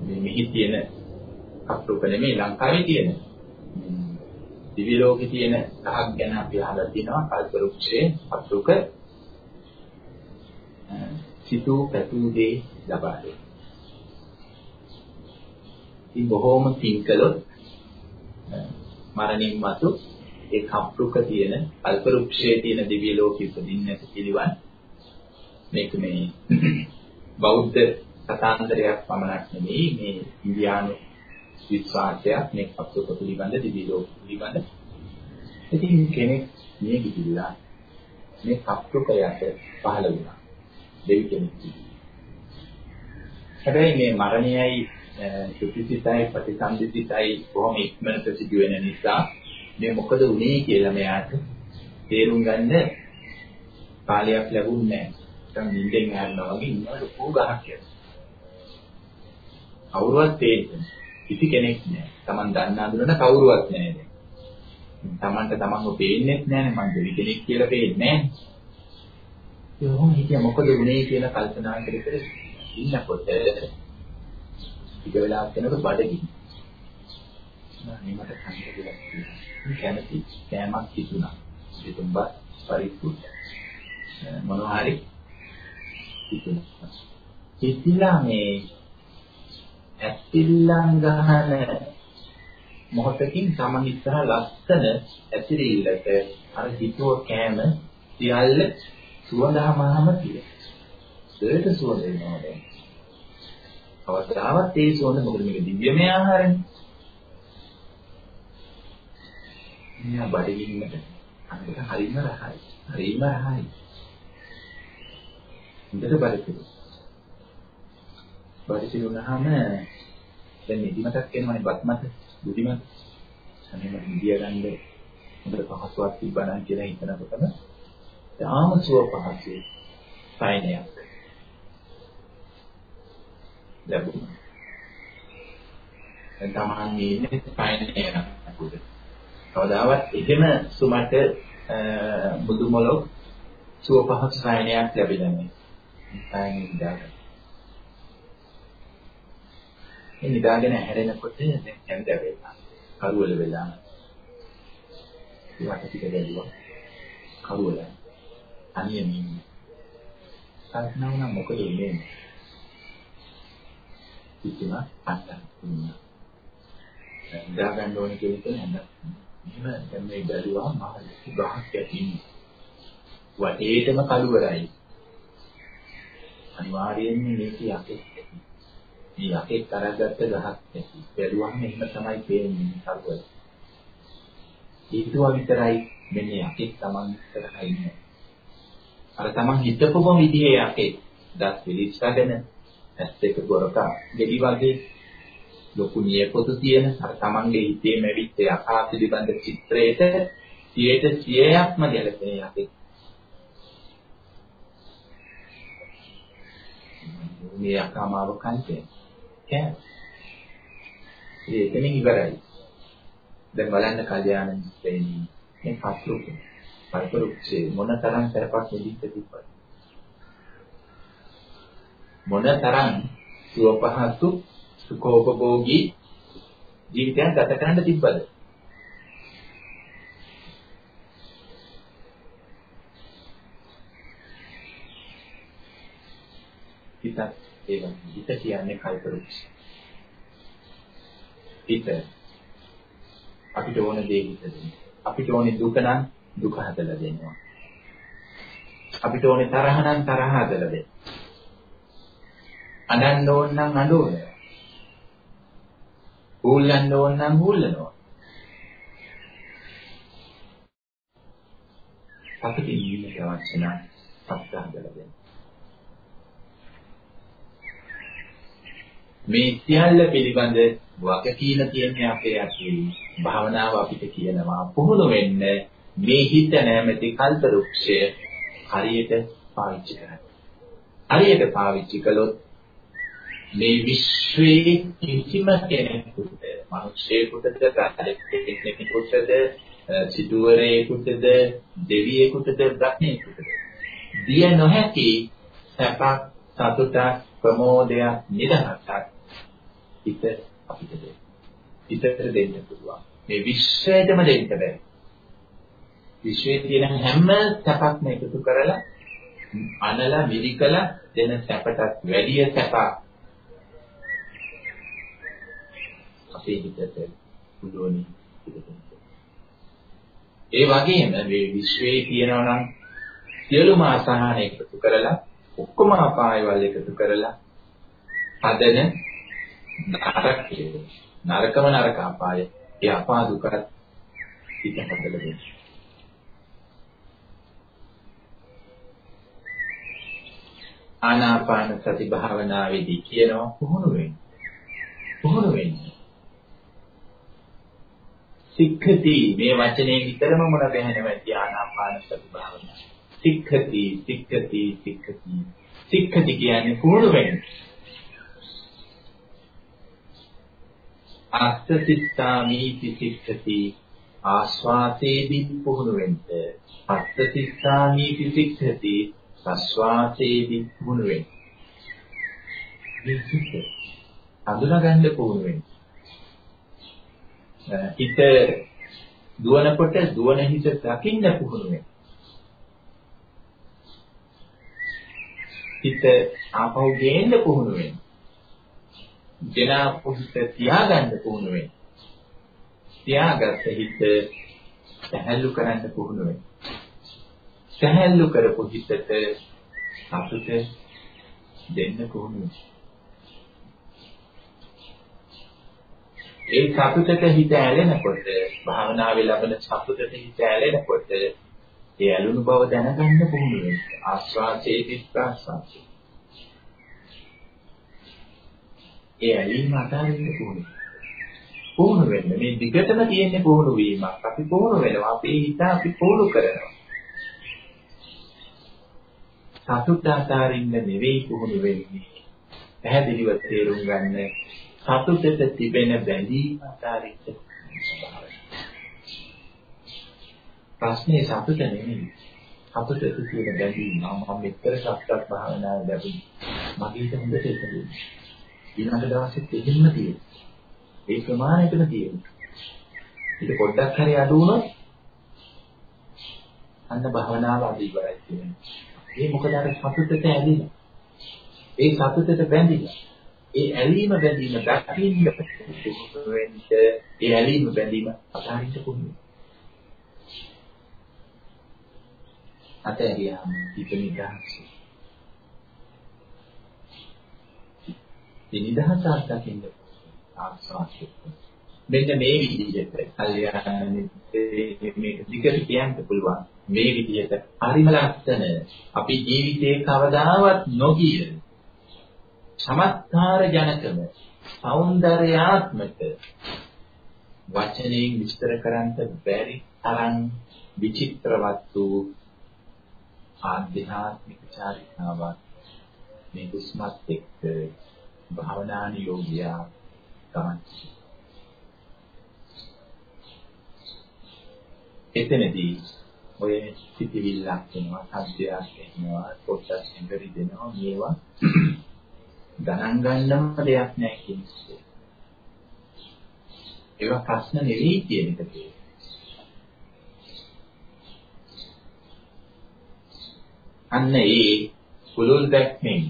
මේ මෙහි තියෙන කප්රුක නෙමෙයි ලංකාවේ තියෙන. දිවි ලෝකේ තියෙන ගහක් ගැන අපි අහලා තියෙනවා කල්ප වෘක්ෂයේ කප්රුක. සිතූ පැතූ දේ ලබා දෙයි. ඉතින් බොහෝම තින්කලොත් මරණින් මතු ඒ කප්රුක තියෙන කල්ප වෘක්ෂයේ තියෙන දිව්‍ය ලෝකෙ උපදින්නට පිළිවන් මේක මේ බෞද්ධ කතාන්තරයක් පමණක් නෙමෙයි මේ ඉන්දියානු විශ්වාසයක් මේ කප්පක පිළිබඳ දිවි ලෝක පිළිබඳ ඉතින් කෙනෙක් මේ ගිහිල්ලා මේ කප්පකයට පහළ වුණා. දෙවි කෙනෙක් හැබැයි මේ මරණයයි සුපිසිතයි ප්‍රතිසන්දිතයි බොහොම ඉක්මනට සිදුවෙන නිසා මේ මොකද වුනේ කියලා මෙයාට තේරුම් ගන්න කාලයක් ලැබුණේ නැහැ. නිකන් නිින්දෙන් හැරෙනවා වගේ ඉන්න ලොකු ගහක් කියලා. කවුරුවත් තේරෙන්නේ කිසි කෙනෙක් නෑ. Taman දන්න අඳුරන කවුරුවත් නෑ දැන්. Tamanට Tamanව පේන්නේ නෑනේ මං දෙවි කෙනෙක් කියලා පේන්නේ නෑනේ. ඒවම හිතිය මොකද උනේ කියලා කල්පනා කර කර ඉන්නකොට ටික වෙලාවක් යනකොට බඩගිනි. මම මට කන්න දෙයක් තියෙනවා. කැමති කෑමක් හිතුණා. ඒ තුඹ පරිප්පු මොනවා හරි හිතෙනවා. හිතිලා මේ ඇස්තිල්ලන් ගහන මොහොතකින් තමන් ඉස්සරහ ලස්සන ඇතිරිල්ලට අර හිතුව කෑම සියල්ල සුවඳහමම තියෙනවා. ඒකට සුවඳ වෙනවා දැන්. අවස්ථාවක් ඒ සුවඳ මොකද මේක දිව්‍යමය ආහාරනේ. මෙයා බඩගින්නට අනිත් හරිම රහයි. හරිම රහයි. හොඳට බලපිරු. බලපිරු වුණාම දැන් නිදිමතක් එනවනේ බත් මත බුදිමත්. අනේ මම ඉන්දියා ගන්න හොඳට පහසුවක් තිබ්බනම් කියලා හිතනකොටම ආමසුව පහසු සයිනයක් ලැබුණා. දැන් තමන්ගේ ඉන්නේ සයිනයක් නේද? කවදාවත් එහෙම සුමට මුදුමලොක් සුව පහසු සයිනයක් ලැබිලා නැහැ. සයින් ඉඳලා. මේ නිදාගෙන හැරෙනකොට දැන් හැන්ද වෙලා. කරුවල වෙලා. ඒවට ටික දැල්ලුවා. කරුවල. අනියමින්. කල්පනා වුණා මොකද වෙන්නේ? කිසිම අත්දැකීමක් නෑ. දා ගන්න ඕනේ කියන එක නෑ. එහෙම දැන් මේ බැලුවා මහ ගහක් ඇතින්නේ. වටේටම කළුවරයි. අනිවාර්යයෙන්ම මේක යකෙක් මේ යකෙක් අරගත්ත ගහක් ඇති. බැලුවම එහෙම තමයි පේන්නේ කළුවර. හිතුවා විතරයි මෙන්න යකෙක් Taman ඉස්සරහා ඉන්නේ. අර Taman හිතපොම විදිහේ යකෙක් දත් පිළිස්සගෙන ඇස් දෙක ගොරකා ගෙඩි වගේ ලොකු නියපොතු තියෙන අර Tamanගේ හිතේ මැවිච්ච යකා පිළිබඳ චිත්‍රයට 100%ක්ම ගැලපෙන යකෙක්. මේ යකාමාව කන්ටේ. කෑ. ඒ එතනින් ඉවරයි. දැන් බලන්න කල්යාණ මිත්‍රයනි මේ පස්රුක පස්රුක්ෂේ මොන තරම් සරපක් නිදිච්ච තිබ්බද මොන තරම් සුවපහසු සුඛෝපභෝගී ජීවිතයක් ගත කරන්න තිබ්බද හිතත් ඒ වගේ හිත කියන්නේ කල්පරුක්ෂ හිත අපිට ඕන දේ හිත දෙන්න. අපිට ඕනේ දුක නම් දුක හදලා දෙනවා. අපිට ඕනේ තරහ නම් තරහ හදලා දෙන්න. අනන්න ඕන නම් අඬනවා. හූල්ලන්න ඕන නම් හූල්ලනවා. අපිට ජීවිතය අවශ්‍ය නම් සත්‍ය හදලා දෙන්න. මේ සියල්ල පිළිබඳ වගකීම තියෙන්නේ අපේ ඇතුළේ. භාවනාව අපිට කියනවා පුහුණු වෙන්න මේ හිත නැමැති කල්ප වෘක්ෂය හරියට පාවිච්චි කරන්න. හරියට පාවිච්චි කළොත් මේ විශ්වයේ කිසිම කෙනෙකුට මිනිසෙකුටද කෙනෙකුටද සිටුවරයෙකුටද දෙවියෙකුටද බ්‍රහ්මයෙකුටද දිය නොහැකි සැපක් සතුටක් ප්‍රමෝදයක් නිදහසක් හිත අපිට දෙන්න. හිතට දෙන්න පුළුවන්. මේ විශ්වයටම දෙන්න බෑ. විශ්වයේ තියෙන හැම සැපක්ම එකතු කරලා අනලා මිලිකලා දෙන සැපටත් වැඩිය සැප අපේ හිතට පුළුවනි ඒ වගේම මේ විශ්වයේ තියෙනවා නම් සියලුම අසහන එකතු කරලා ඔක්කොම අපායවල එකතු කරලා හදන නරක නරකම නරක අපාය. ඒ අපා දුකත් හිත හදලා දෙන්න. ආනාපාන සති භාවනාවේදී කියනවා පුහුණු වෙන්න. පුහුණු වෙන්න. සික්ඛති මේ වචනේ විතරම මොන බැහැනවද ආනාපාන සති භාවනාව. සික්ඛති සික්ඛති සික්ඛති සික්ඛති කියන්නේ පුහුණු වෙන්න. අස්සතිස්සාමි පිසික්ඛති ආස්වාසේදී පුහුණු වෙන්න. අස්සතිස්සාමි පිසික්ඛති ප්‍රස්වාසේදී පුහුණු වෙන්න. මේ අඳුනගන්න පුහුණු වෙන්න. හිත දුවනකොට දුවන හිත දකින්න පුහුණු වෙන්න. හිත ආපහු ගේන්න පුහුණු වෙන්න. ගෙනාපු හිත තියාගන්න පුහුණු වෙන්න. තියාගත්ත හිත සැහැල්ලු කරන්න පුහුණු වෙන්න. සැහැල්ලු කරපු හිතට සතුට දෙන්න පුහුණු වෙන්න. ඒ සතුටට හිත ඇලෙනකොට භාවනාවේ ලබන සතුටට හිත ඇලෙනකොට ඒ ඇලුණු බව දැනගන්න පුහුණු වෙන්න. ආස්වාදයේ විස්වාසය. ඒ ඇලීම අතාරින්න පුහුණු. පුහුණු වෙන්න මේ දිගටම තියෙන පුහුණු වීමක්. අපි පුහුණු වෙනවා. අපේ හිත අපි පුහුණු කරනවා. සතුට අතාරින්න නෙවෙයි පුහුණු වෙන්නේ. පැහැදිලිව තේරුම් ගන්න සතුටට තිබෙන බැඳීම අතාරින්න ප්‍රශ්නේ සතුට නෙමෙයි. සතුටට තියෙන බැඳීම මම මෙච්චර සත්‍යක් භාවනාවේ ලැබුණේ. මගේ හොඳට ඉතිරි. ඊළඟ දවසේ දෙහින්ම තියෙනවා. ඒ ප්‍රමාණයටම තියෙනවා. ඊට පොඩ්ඩක් හරි අඩු වුණොත් අන්න භවනාව අද ඉවරයි කියන්නේ. ඒ මොකද අර සතුටට ඇලිලා. ඒ සතුටට බැඳිලා. ඒ ඇලීම බැඳීම දකින්න වෙන්න ඒ ඇලීම බැඳීම අතාරින්න පුළුවන්. අතහැරියාම හිත නිදහස්. ඒ නිදහස අත්දකින්න ආස්වාදය. මෙන්න මේ විදිහට කල්යාණ මිත්‍රේ මේක දිගට කියන්න පුළුවන්. මේ විදිහට හරිම ලස්සන අපි ජීවිතේ කවදාවත් නොගිය සමස්තර ජනකම సౌందర్యාත්මක වචනයෙන් විස්තර කරන්න බැරි තරම් විචිත්‍රවත් වූ ආධ්‍යාත්මික චාරිකාවක් මේ දුස්මත් එක්ක භාවනානියෝගියා ගමන් එතනදී ඔය සිතිවිල්ලක් එනවා, සද්දයක් එනවා, පොට්ටස් ඉඳරි දෙනවා මේවා ගණන් ගන්නම දෙයක් නෑ කියන්නේ. ඒවා ප්‍රශ්න නෙවෙයි කියන එක තියෙනවා. අන්න ඒ කුලුල් දැක්මෙන්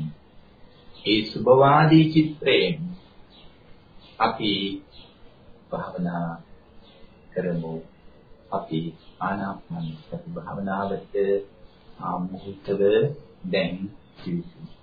ඒ සුභවාදී චිත්‍රයෙන් අපි භාවනා කරමු. අපි ආනාපාන සති භාවනාවට ආමුහිතව දැන් ජීවිතේ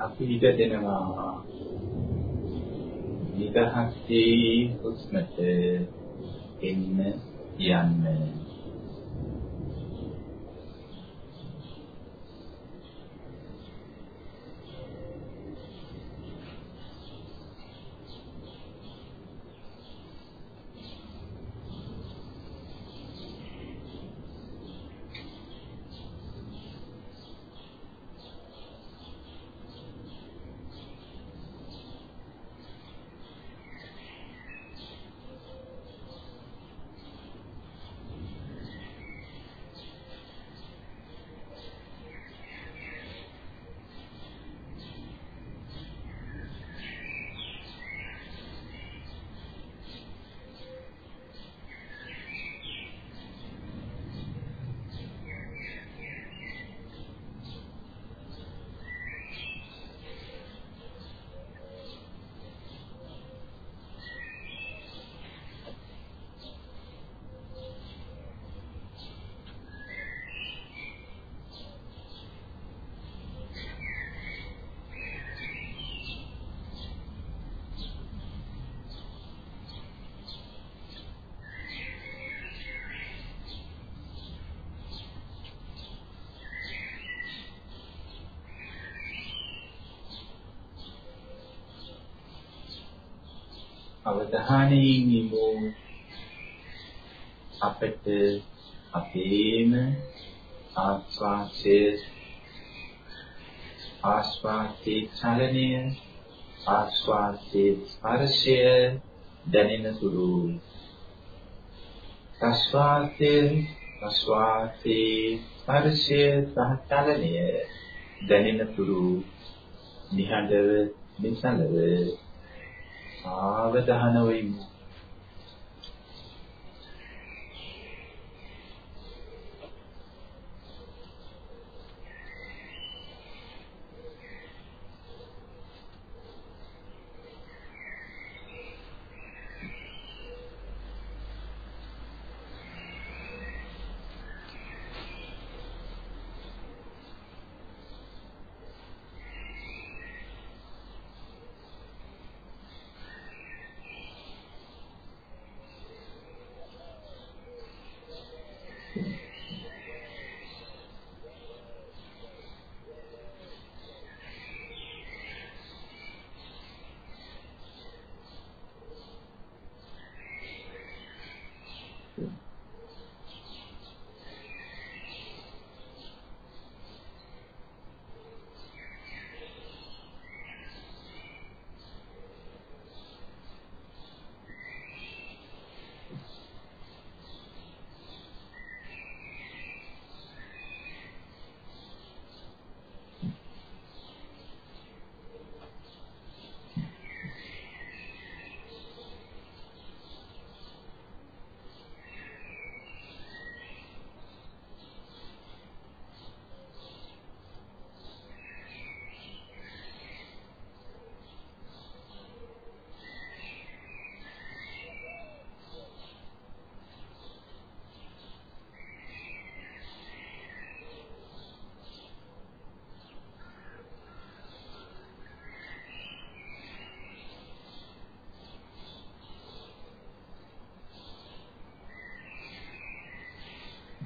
අපි ඉඩ දෙනවා. නිදහසේ හුස්මට අවධානයෙන් ඉමු අපිට අපේම ආස්වාස්ය ආස්වාස්යේ චලනය ආස්වාස්යේ ස්පර්ශය දැනෙන සුළු. ප්‍රස්වාසයේ ප්‍රස්වාසයේ ස්පර්ශය සහ චලනය දැනෙන සුළු. නිහඬව නිසලව සාවධාන වෙමු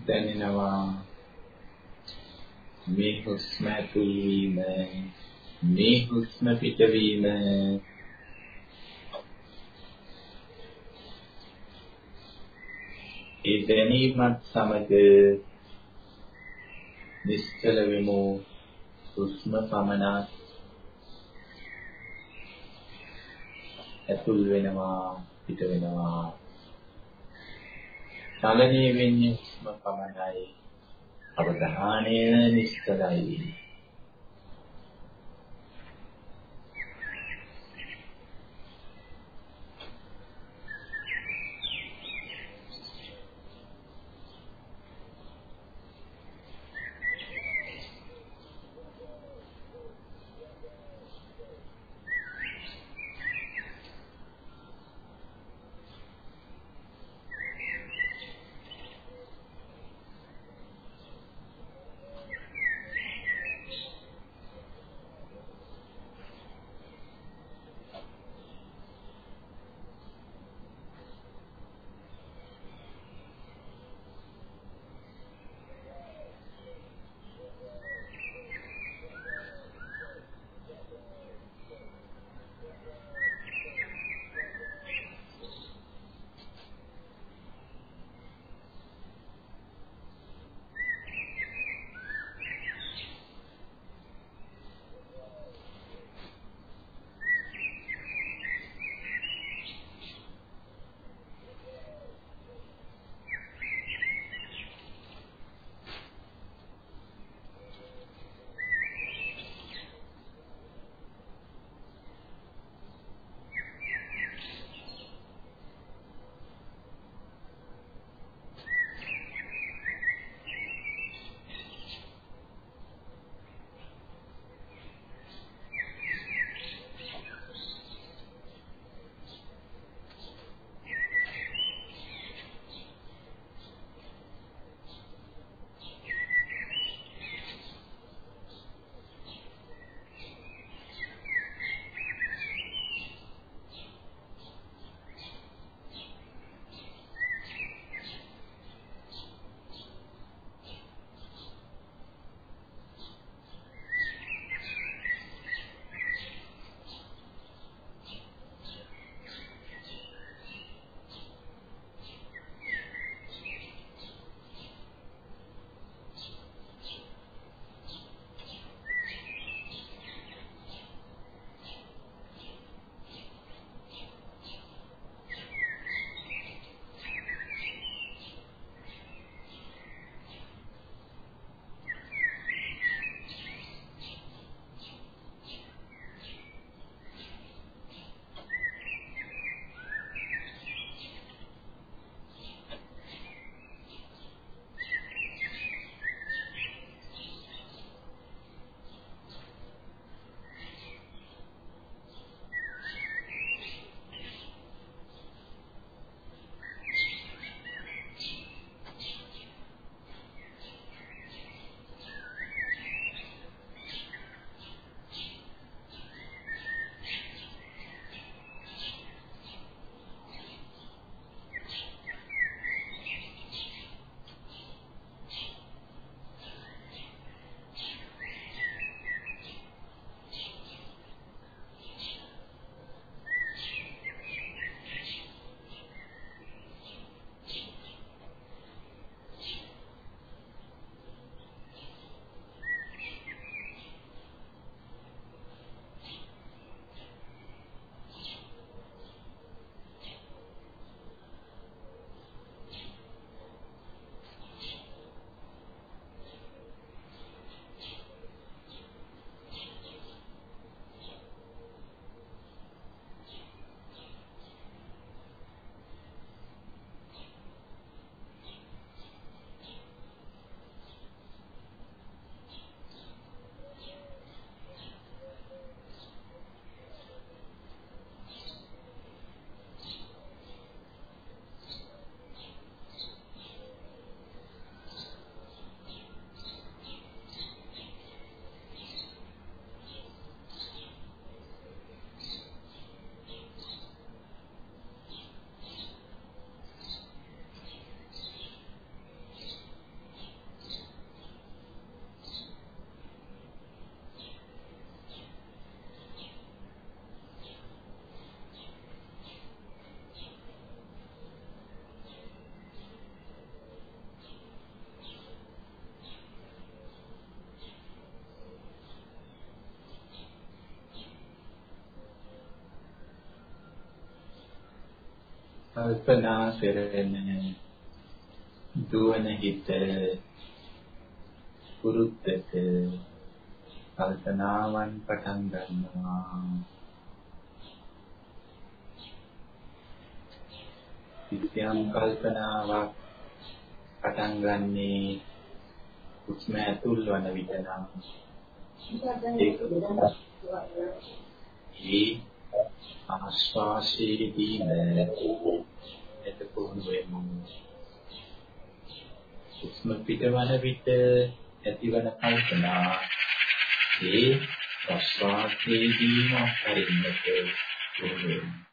දැනෙනවා මේ හුස්ම ඇතුල් වීම මේ හුස්ම පිටවීම ඒ දැනීමත් සමග නිශ්චල වෙමු. හුස්ම පමණක් ඇතුල් වෙනවා පිට වෙනවා. චලනීය වෙන්නේ පමණයි. අවධානය නිශ්චලයි කල්පනා කරන දුවන හිත පුරුද්දට කල්පනාවන් පටන් ගන්නවා. කිසියම් කල්පනාවක් පටන් ගන්නේ හුස්ම ඇතුල් වන විට නම්. ඒක ඒ ආශ්වාසයේදී එතකොට වෙමු හුස්ම පිටවන විට ඇතිවන කල්පනා ඒ ප්‍රශ්වාසයේදීම හරින්නට ඕනේ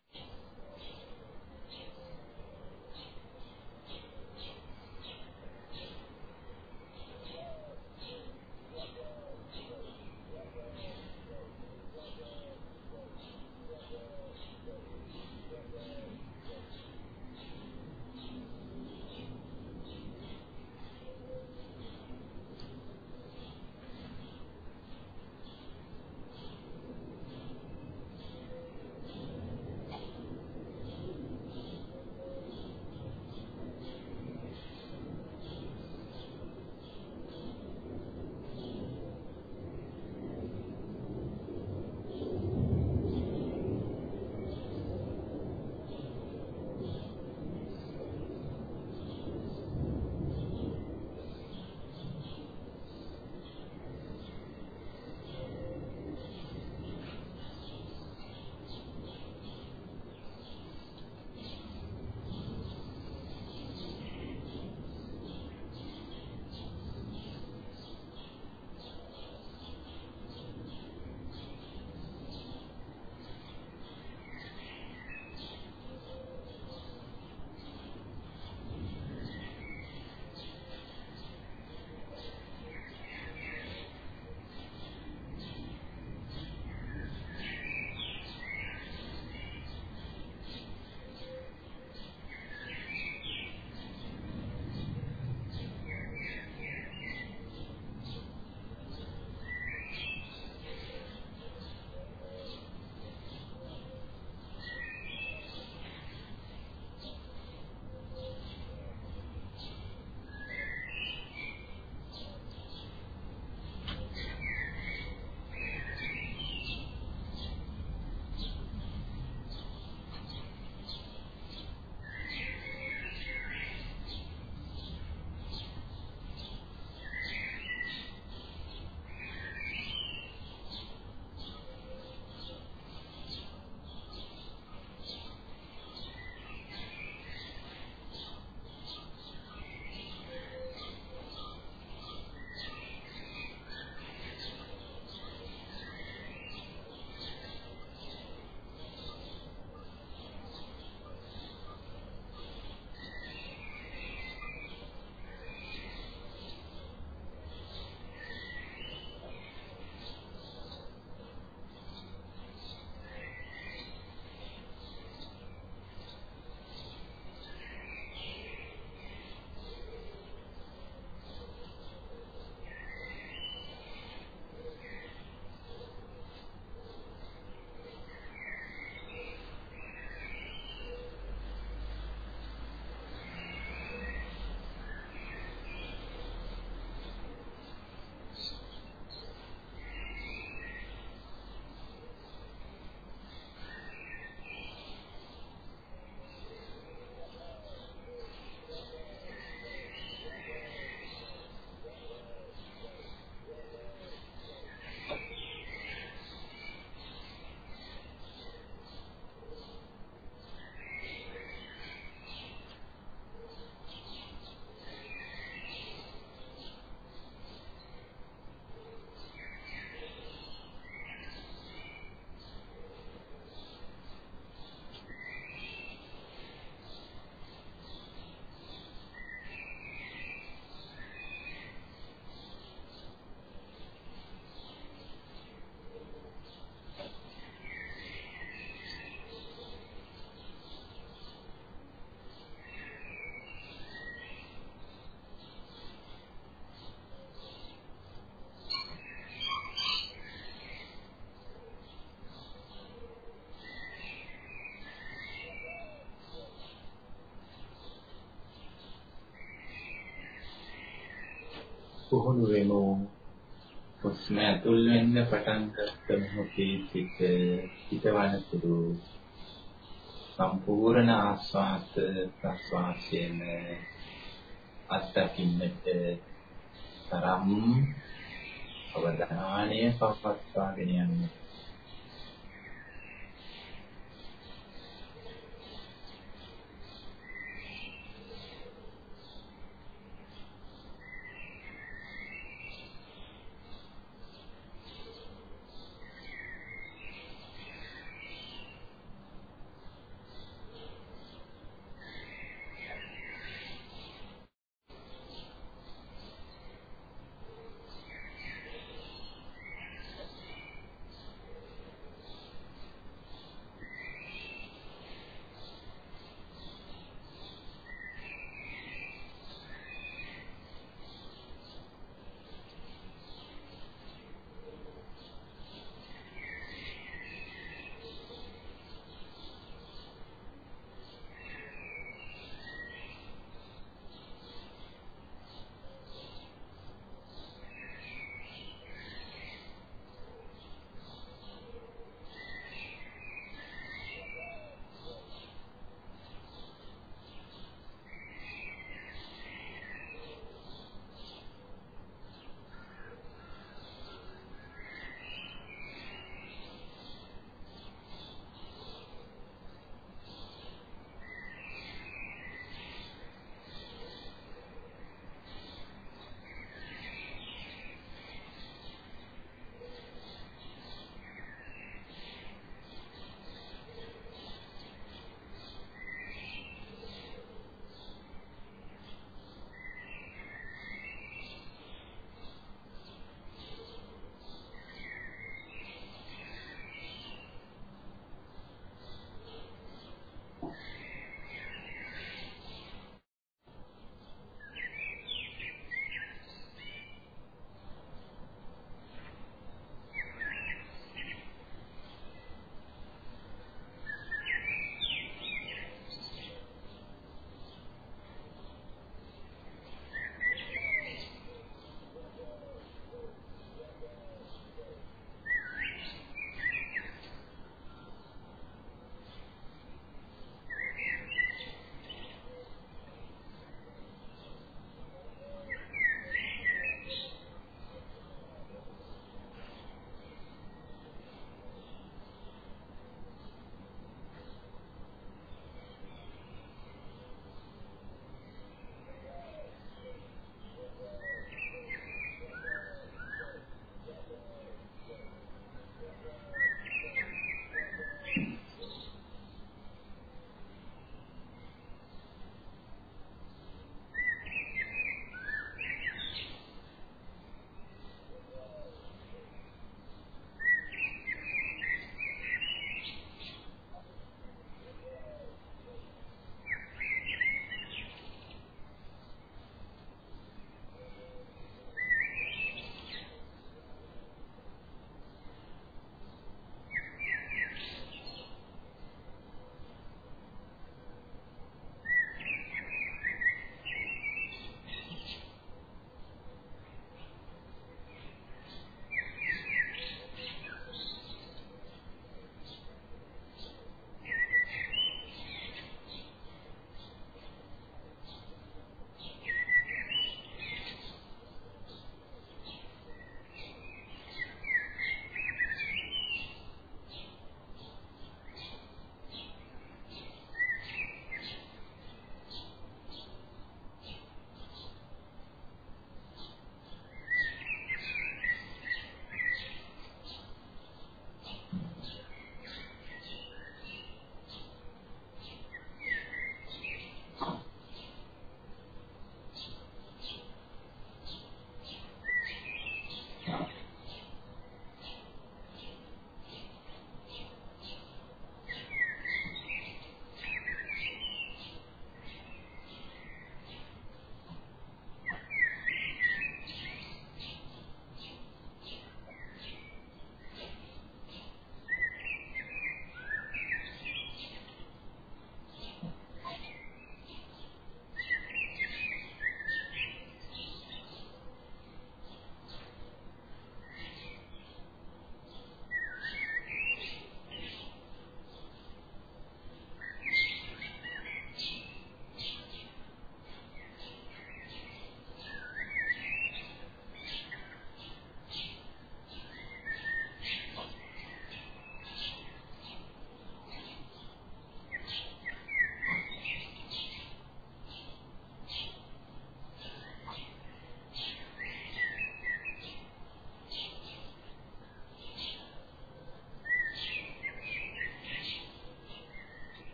පුහුණු වෙමු. හුස්ම ඇතුල් වෙන්න පටන් ගත්ත මොහොතේ සිට පිටවන තුරු සම්පූර්ණ ආස්වාද ප්‍රස්වාසයෙන් අත්දකින්නට තරම් අවධානය පවත්වාගෙන යන්න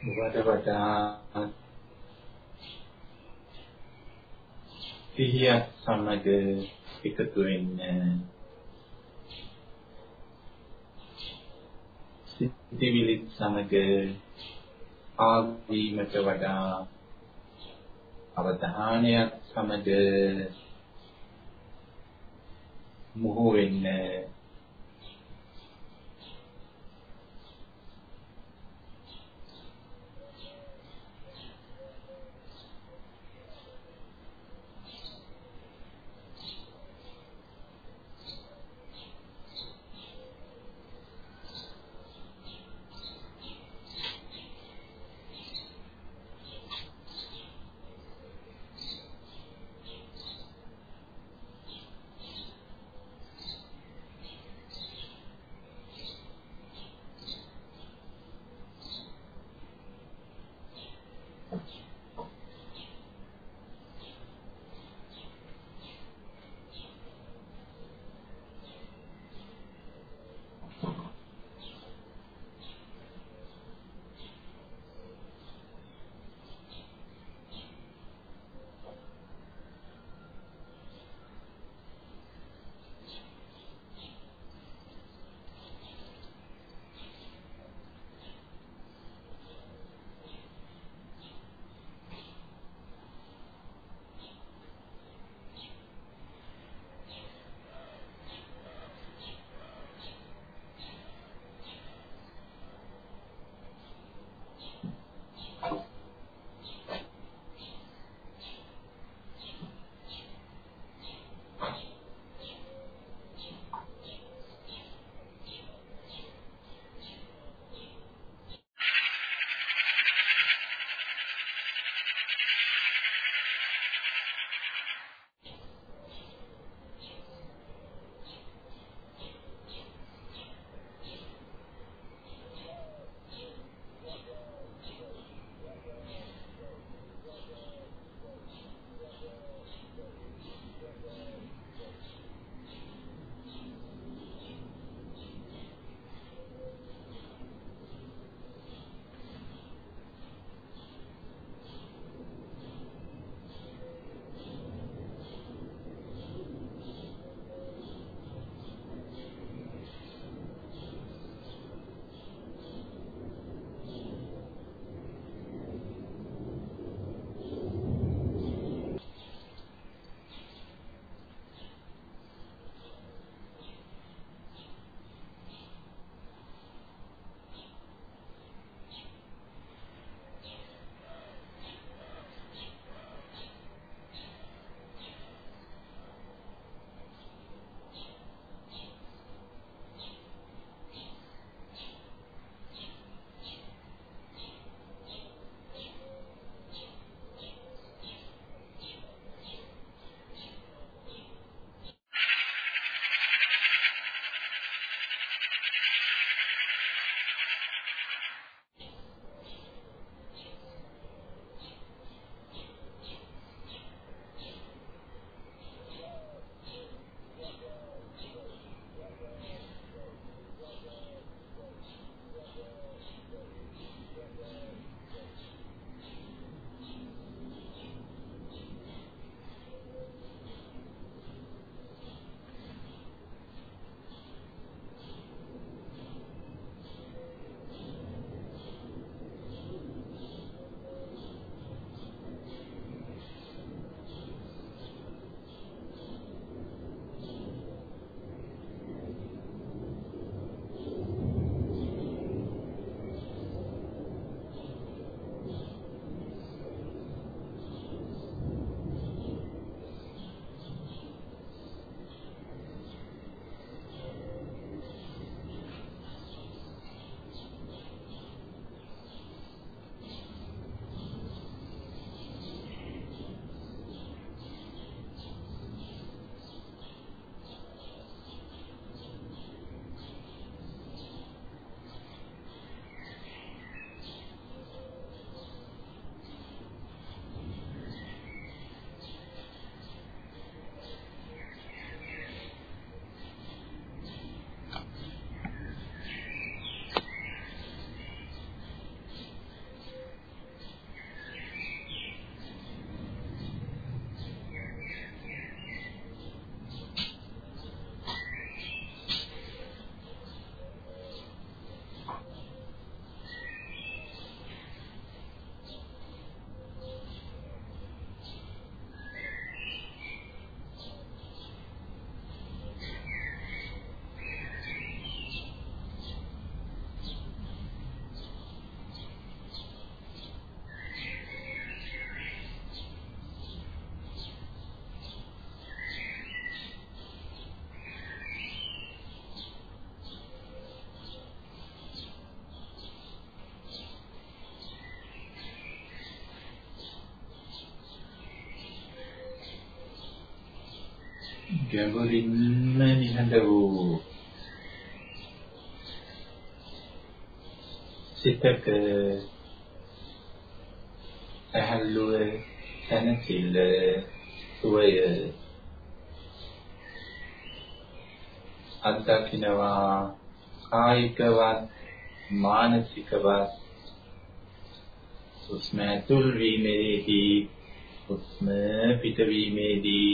වඩ වඩා සිහිය සමග එකතු වෙන්න. සිතිවිලි සමග ආවීමට වඩා අවධානයක් සමග මොහො වෙන්න ගැඹුරින්ම නිහඬ වූ සිතක ඇහැල්ලුව සැනසෙල්ල සුවය අත්දකින්නවා කායිකවත් මානසිකවත් හුස්ම ඇතුල් වීමේදී හුස්ම පිටවීමේදී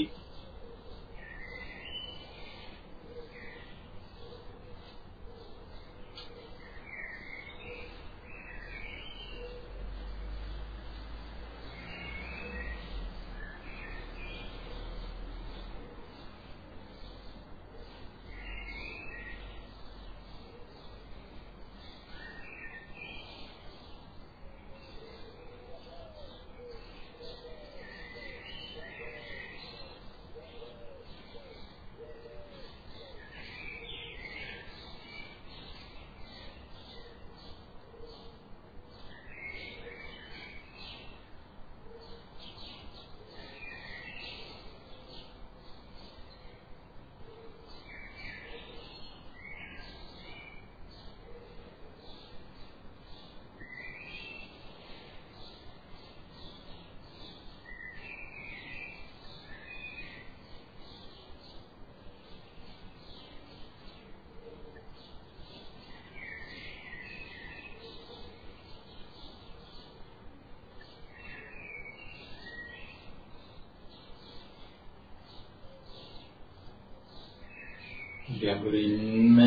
ගැඹුරින්ම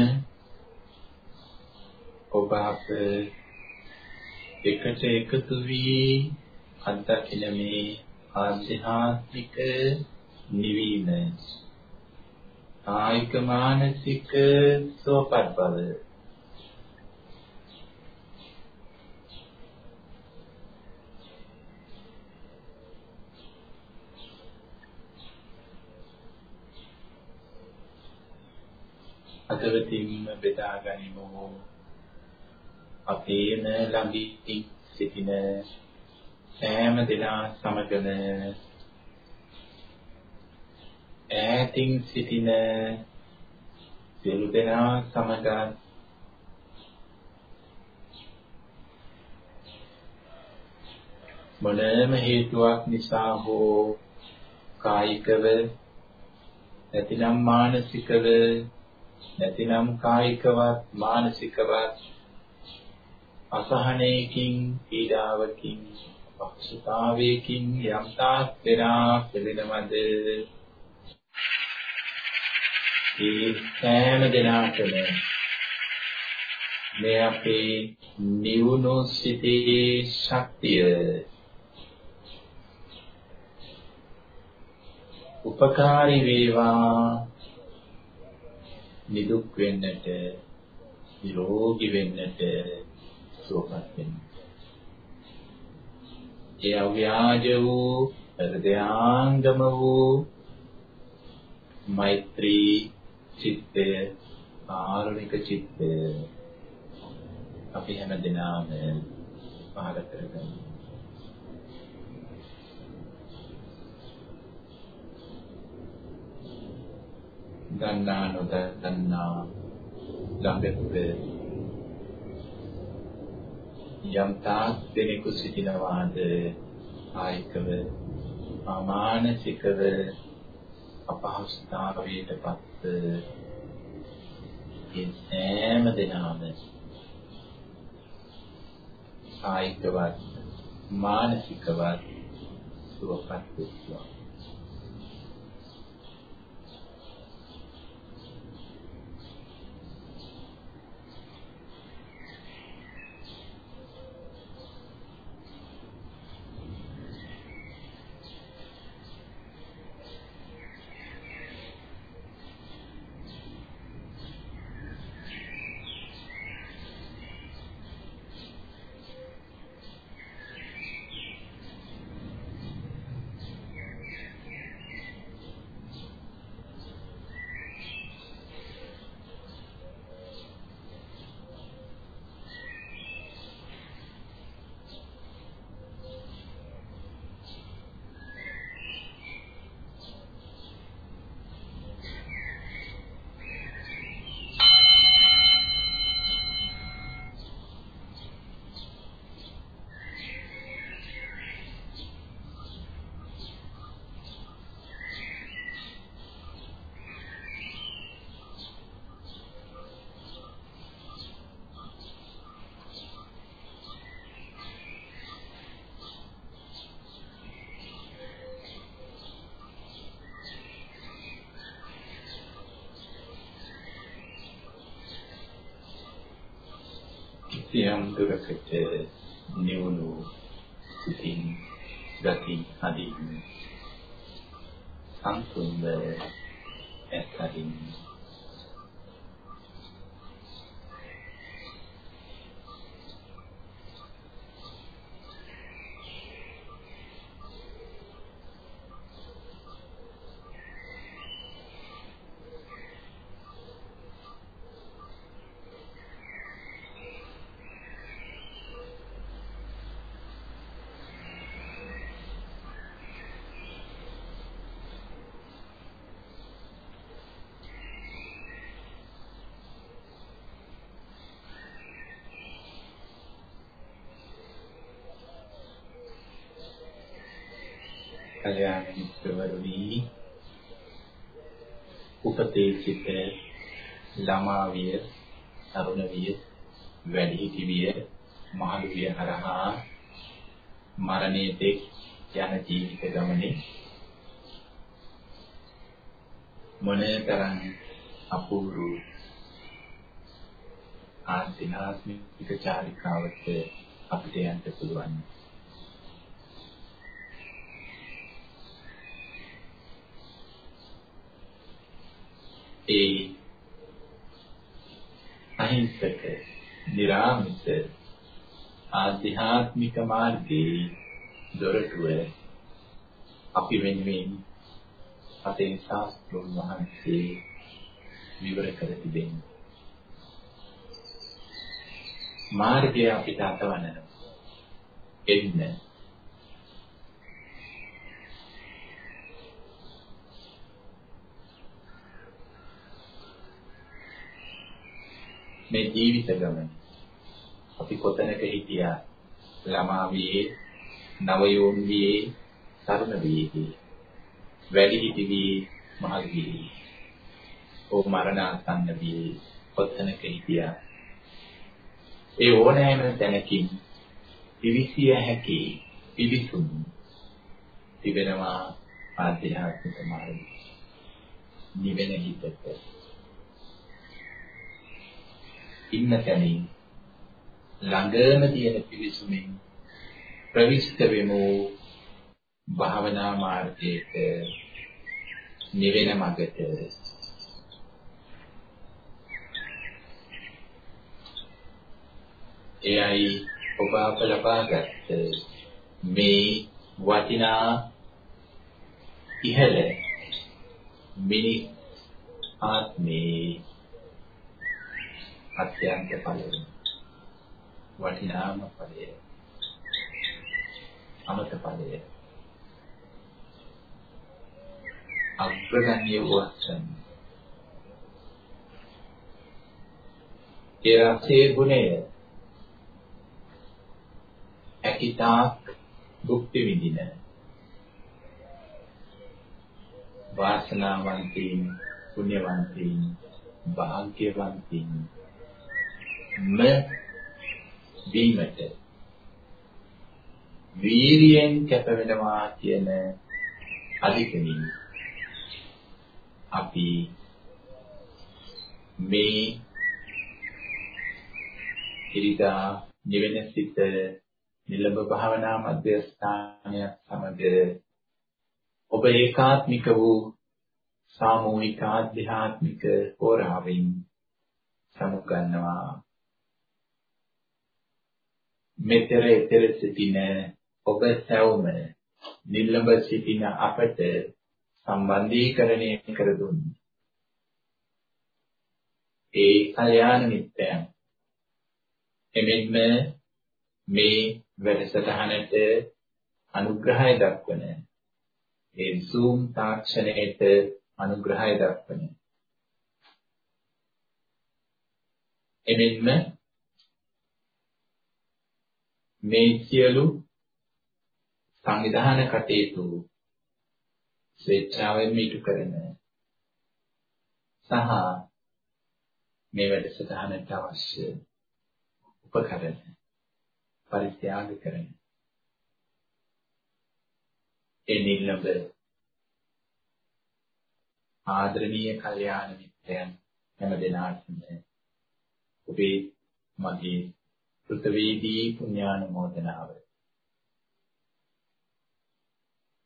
ඔබ අප එකට එකතු වී අත්දකින මේ ආධ්‍යාත්මික නිවීම. කායික මානසික සෝපත් බව. හදවතින්ම බෙදා ගනිමු. අපේම ළඟින් සිටින සෑම දෙනා සමගම ඈතින් සිටින සියලු දෙනා සමග මොනෑම හේතුවක් නිසා හෝ කායිකව නැතිනම් මානසිකව නැතිනම් කායිකවත් මානසිකවත් අසහනයකින් පීඩාවකින් පක්ෂතාවයකින් යම් තාක් දෙනා පිළිනමද ඒ සෑම දෙනාටම මේ අපේ නිවුණු සිතේ ශක්තිය උපකාරී වේවා. නිදුක් වෙන්නට නිරෝගී වෙන්නට සුවපත් වෙන්න. ඒ අව්‍යාජ වූ හෘදයාංගම වූ මෛත්‍රී චිත්තය ආරණික චිත්තය අපි හැම දිනම පහළ කරගන්නවා. දන්නා නොදන්නා ළඟට යම් තාක් දෙනෙකු සිටිනවාද ආයිකව ආමානසිකව අපහසුතාවයට පත් ඒ සෑම දෙනාම ආයිකවත් මානසිකවත් සුවපත් වෙනවා සියම් දුරකට නිවුණු සිතින් ගති හදින් සංසුන්ව ඇත්තරින් කල්යාණ මිත්‍රවරුනි උපතේ සිට ළමා විය තරුණ විය වැඩිහිටි විය මහලු විය හරහා මරණයේ තෙක් යන ජීවිත ගමනේ මොනතරම් අපූර්ව ආධ්‍යාත්මික චාරිකාවක අපිට යන්න පුළුවන් ඒ අහිංසක, निराமிස ආධ්‍යාත්මික මාර්ගයේ දොරටුව අපි වෙනුවෙන් අපේ ශාස්ත්‍රඥ වහන්සේ විවර කර තිබෙනවා. මාර්ගය අපිට අතවනන එන්න මේ ජීවිත ගමන. අපි කොතැනක හිටියා? ළමා වියේ නවයෝන් වියේ තරුණ වියේ වැඩිහිටි වියේ මහලු වියේ ඕ මරණාසන්න වියේ කොතැනක හිටියා? ඒ ඕනෑම තැනකින් පිවිසිය හැකි පිවිසුම් තිබෙනවා ආධ්‍යාත්මික මාර්ගය. නිවෙන හිතට. ඉන්න තැනින් ළඟම තියෙන පිවිසුමින් ප්‍රවිෂ්ඨ වෙමු. භාවනා මාර්ගයට නිවෙන මගට. එයයි ඔබ අප ලබාගත් මේ වටිනා ඉහළ මිනිස් ආත්මේ අත්‍යන්ත ඵලය වටිනාම ඵලය. අමත ඵලය. අග්‍රගණ්‍ය වූසන් ඒ රසයේ ගුණය. ඇකිතාක් භුක්ති විඳින. වාසනාවන්තයින් පුණ්‍යවන්තයින් භාග්‍යවන්තයින්. ම වීමට වීරියෙන් කැප වෙනවා කියන අධිකමින් අපි මේ ඉරිදා නිවෙන සිත නිලඹ භාවනා මධ්‍යස්ථානය සමග ඔබ ඒකාත්මික වූ සාමූහික ආධ්‍යාත්මික හෝරාවෙන් සමුගන්නවා. මෙතර එතර සිටින ඔබ සැවම නිල්ලඹ සිටින අපට සම්බන්ධීකරණය කර දුන්නේ. ඒ කල්යාණ මිත්‍රයන් එමෙන්ම මේ වැඩසටහනට අනුග්‍රහය දක්වන ඒ Zoom තාක්ෂණයට අනුග්‍රහය දක්වන එමෙන්ම මේ සියලු සංවිධාන කටයුතු ස්වේච්ඡාවෙන් ඉටු කරන සහ මේ වැඩසටහනට අවශ්‍ය උපකරණ පරිත්‍යාග කරන ඒ නිලඹ ආදරණීය කල්යාණ මිත්‍රයන් හැම දෙනාටම ඔබේ මගේ කෘතවේදී පුණ්‍යානුමෝදනාව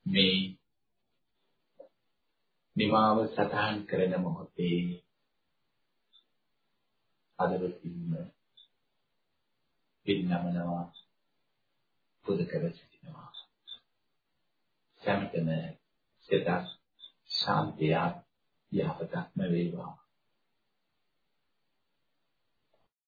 මේ නිමාව සටහන් කරන මොහොතේ අදවතින්ම පින්නමනවා පුද කර සිටිනවා. සම්තන සිතක් ශාන්තියක් යහපතක්ම වේවා.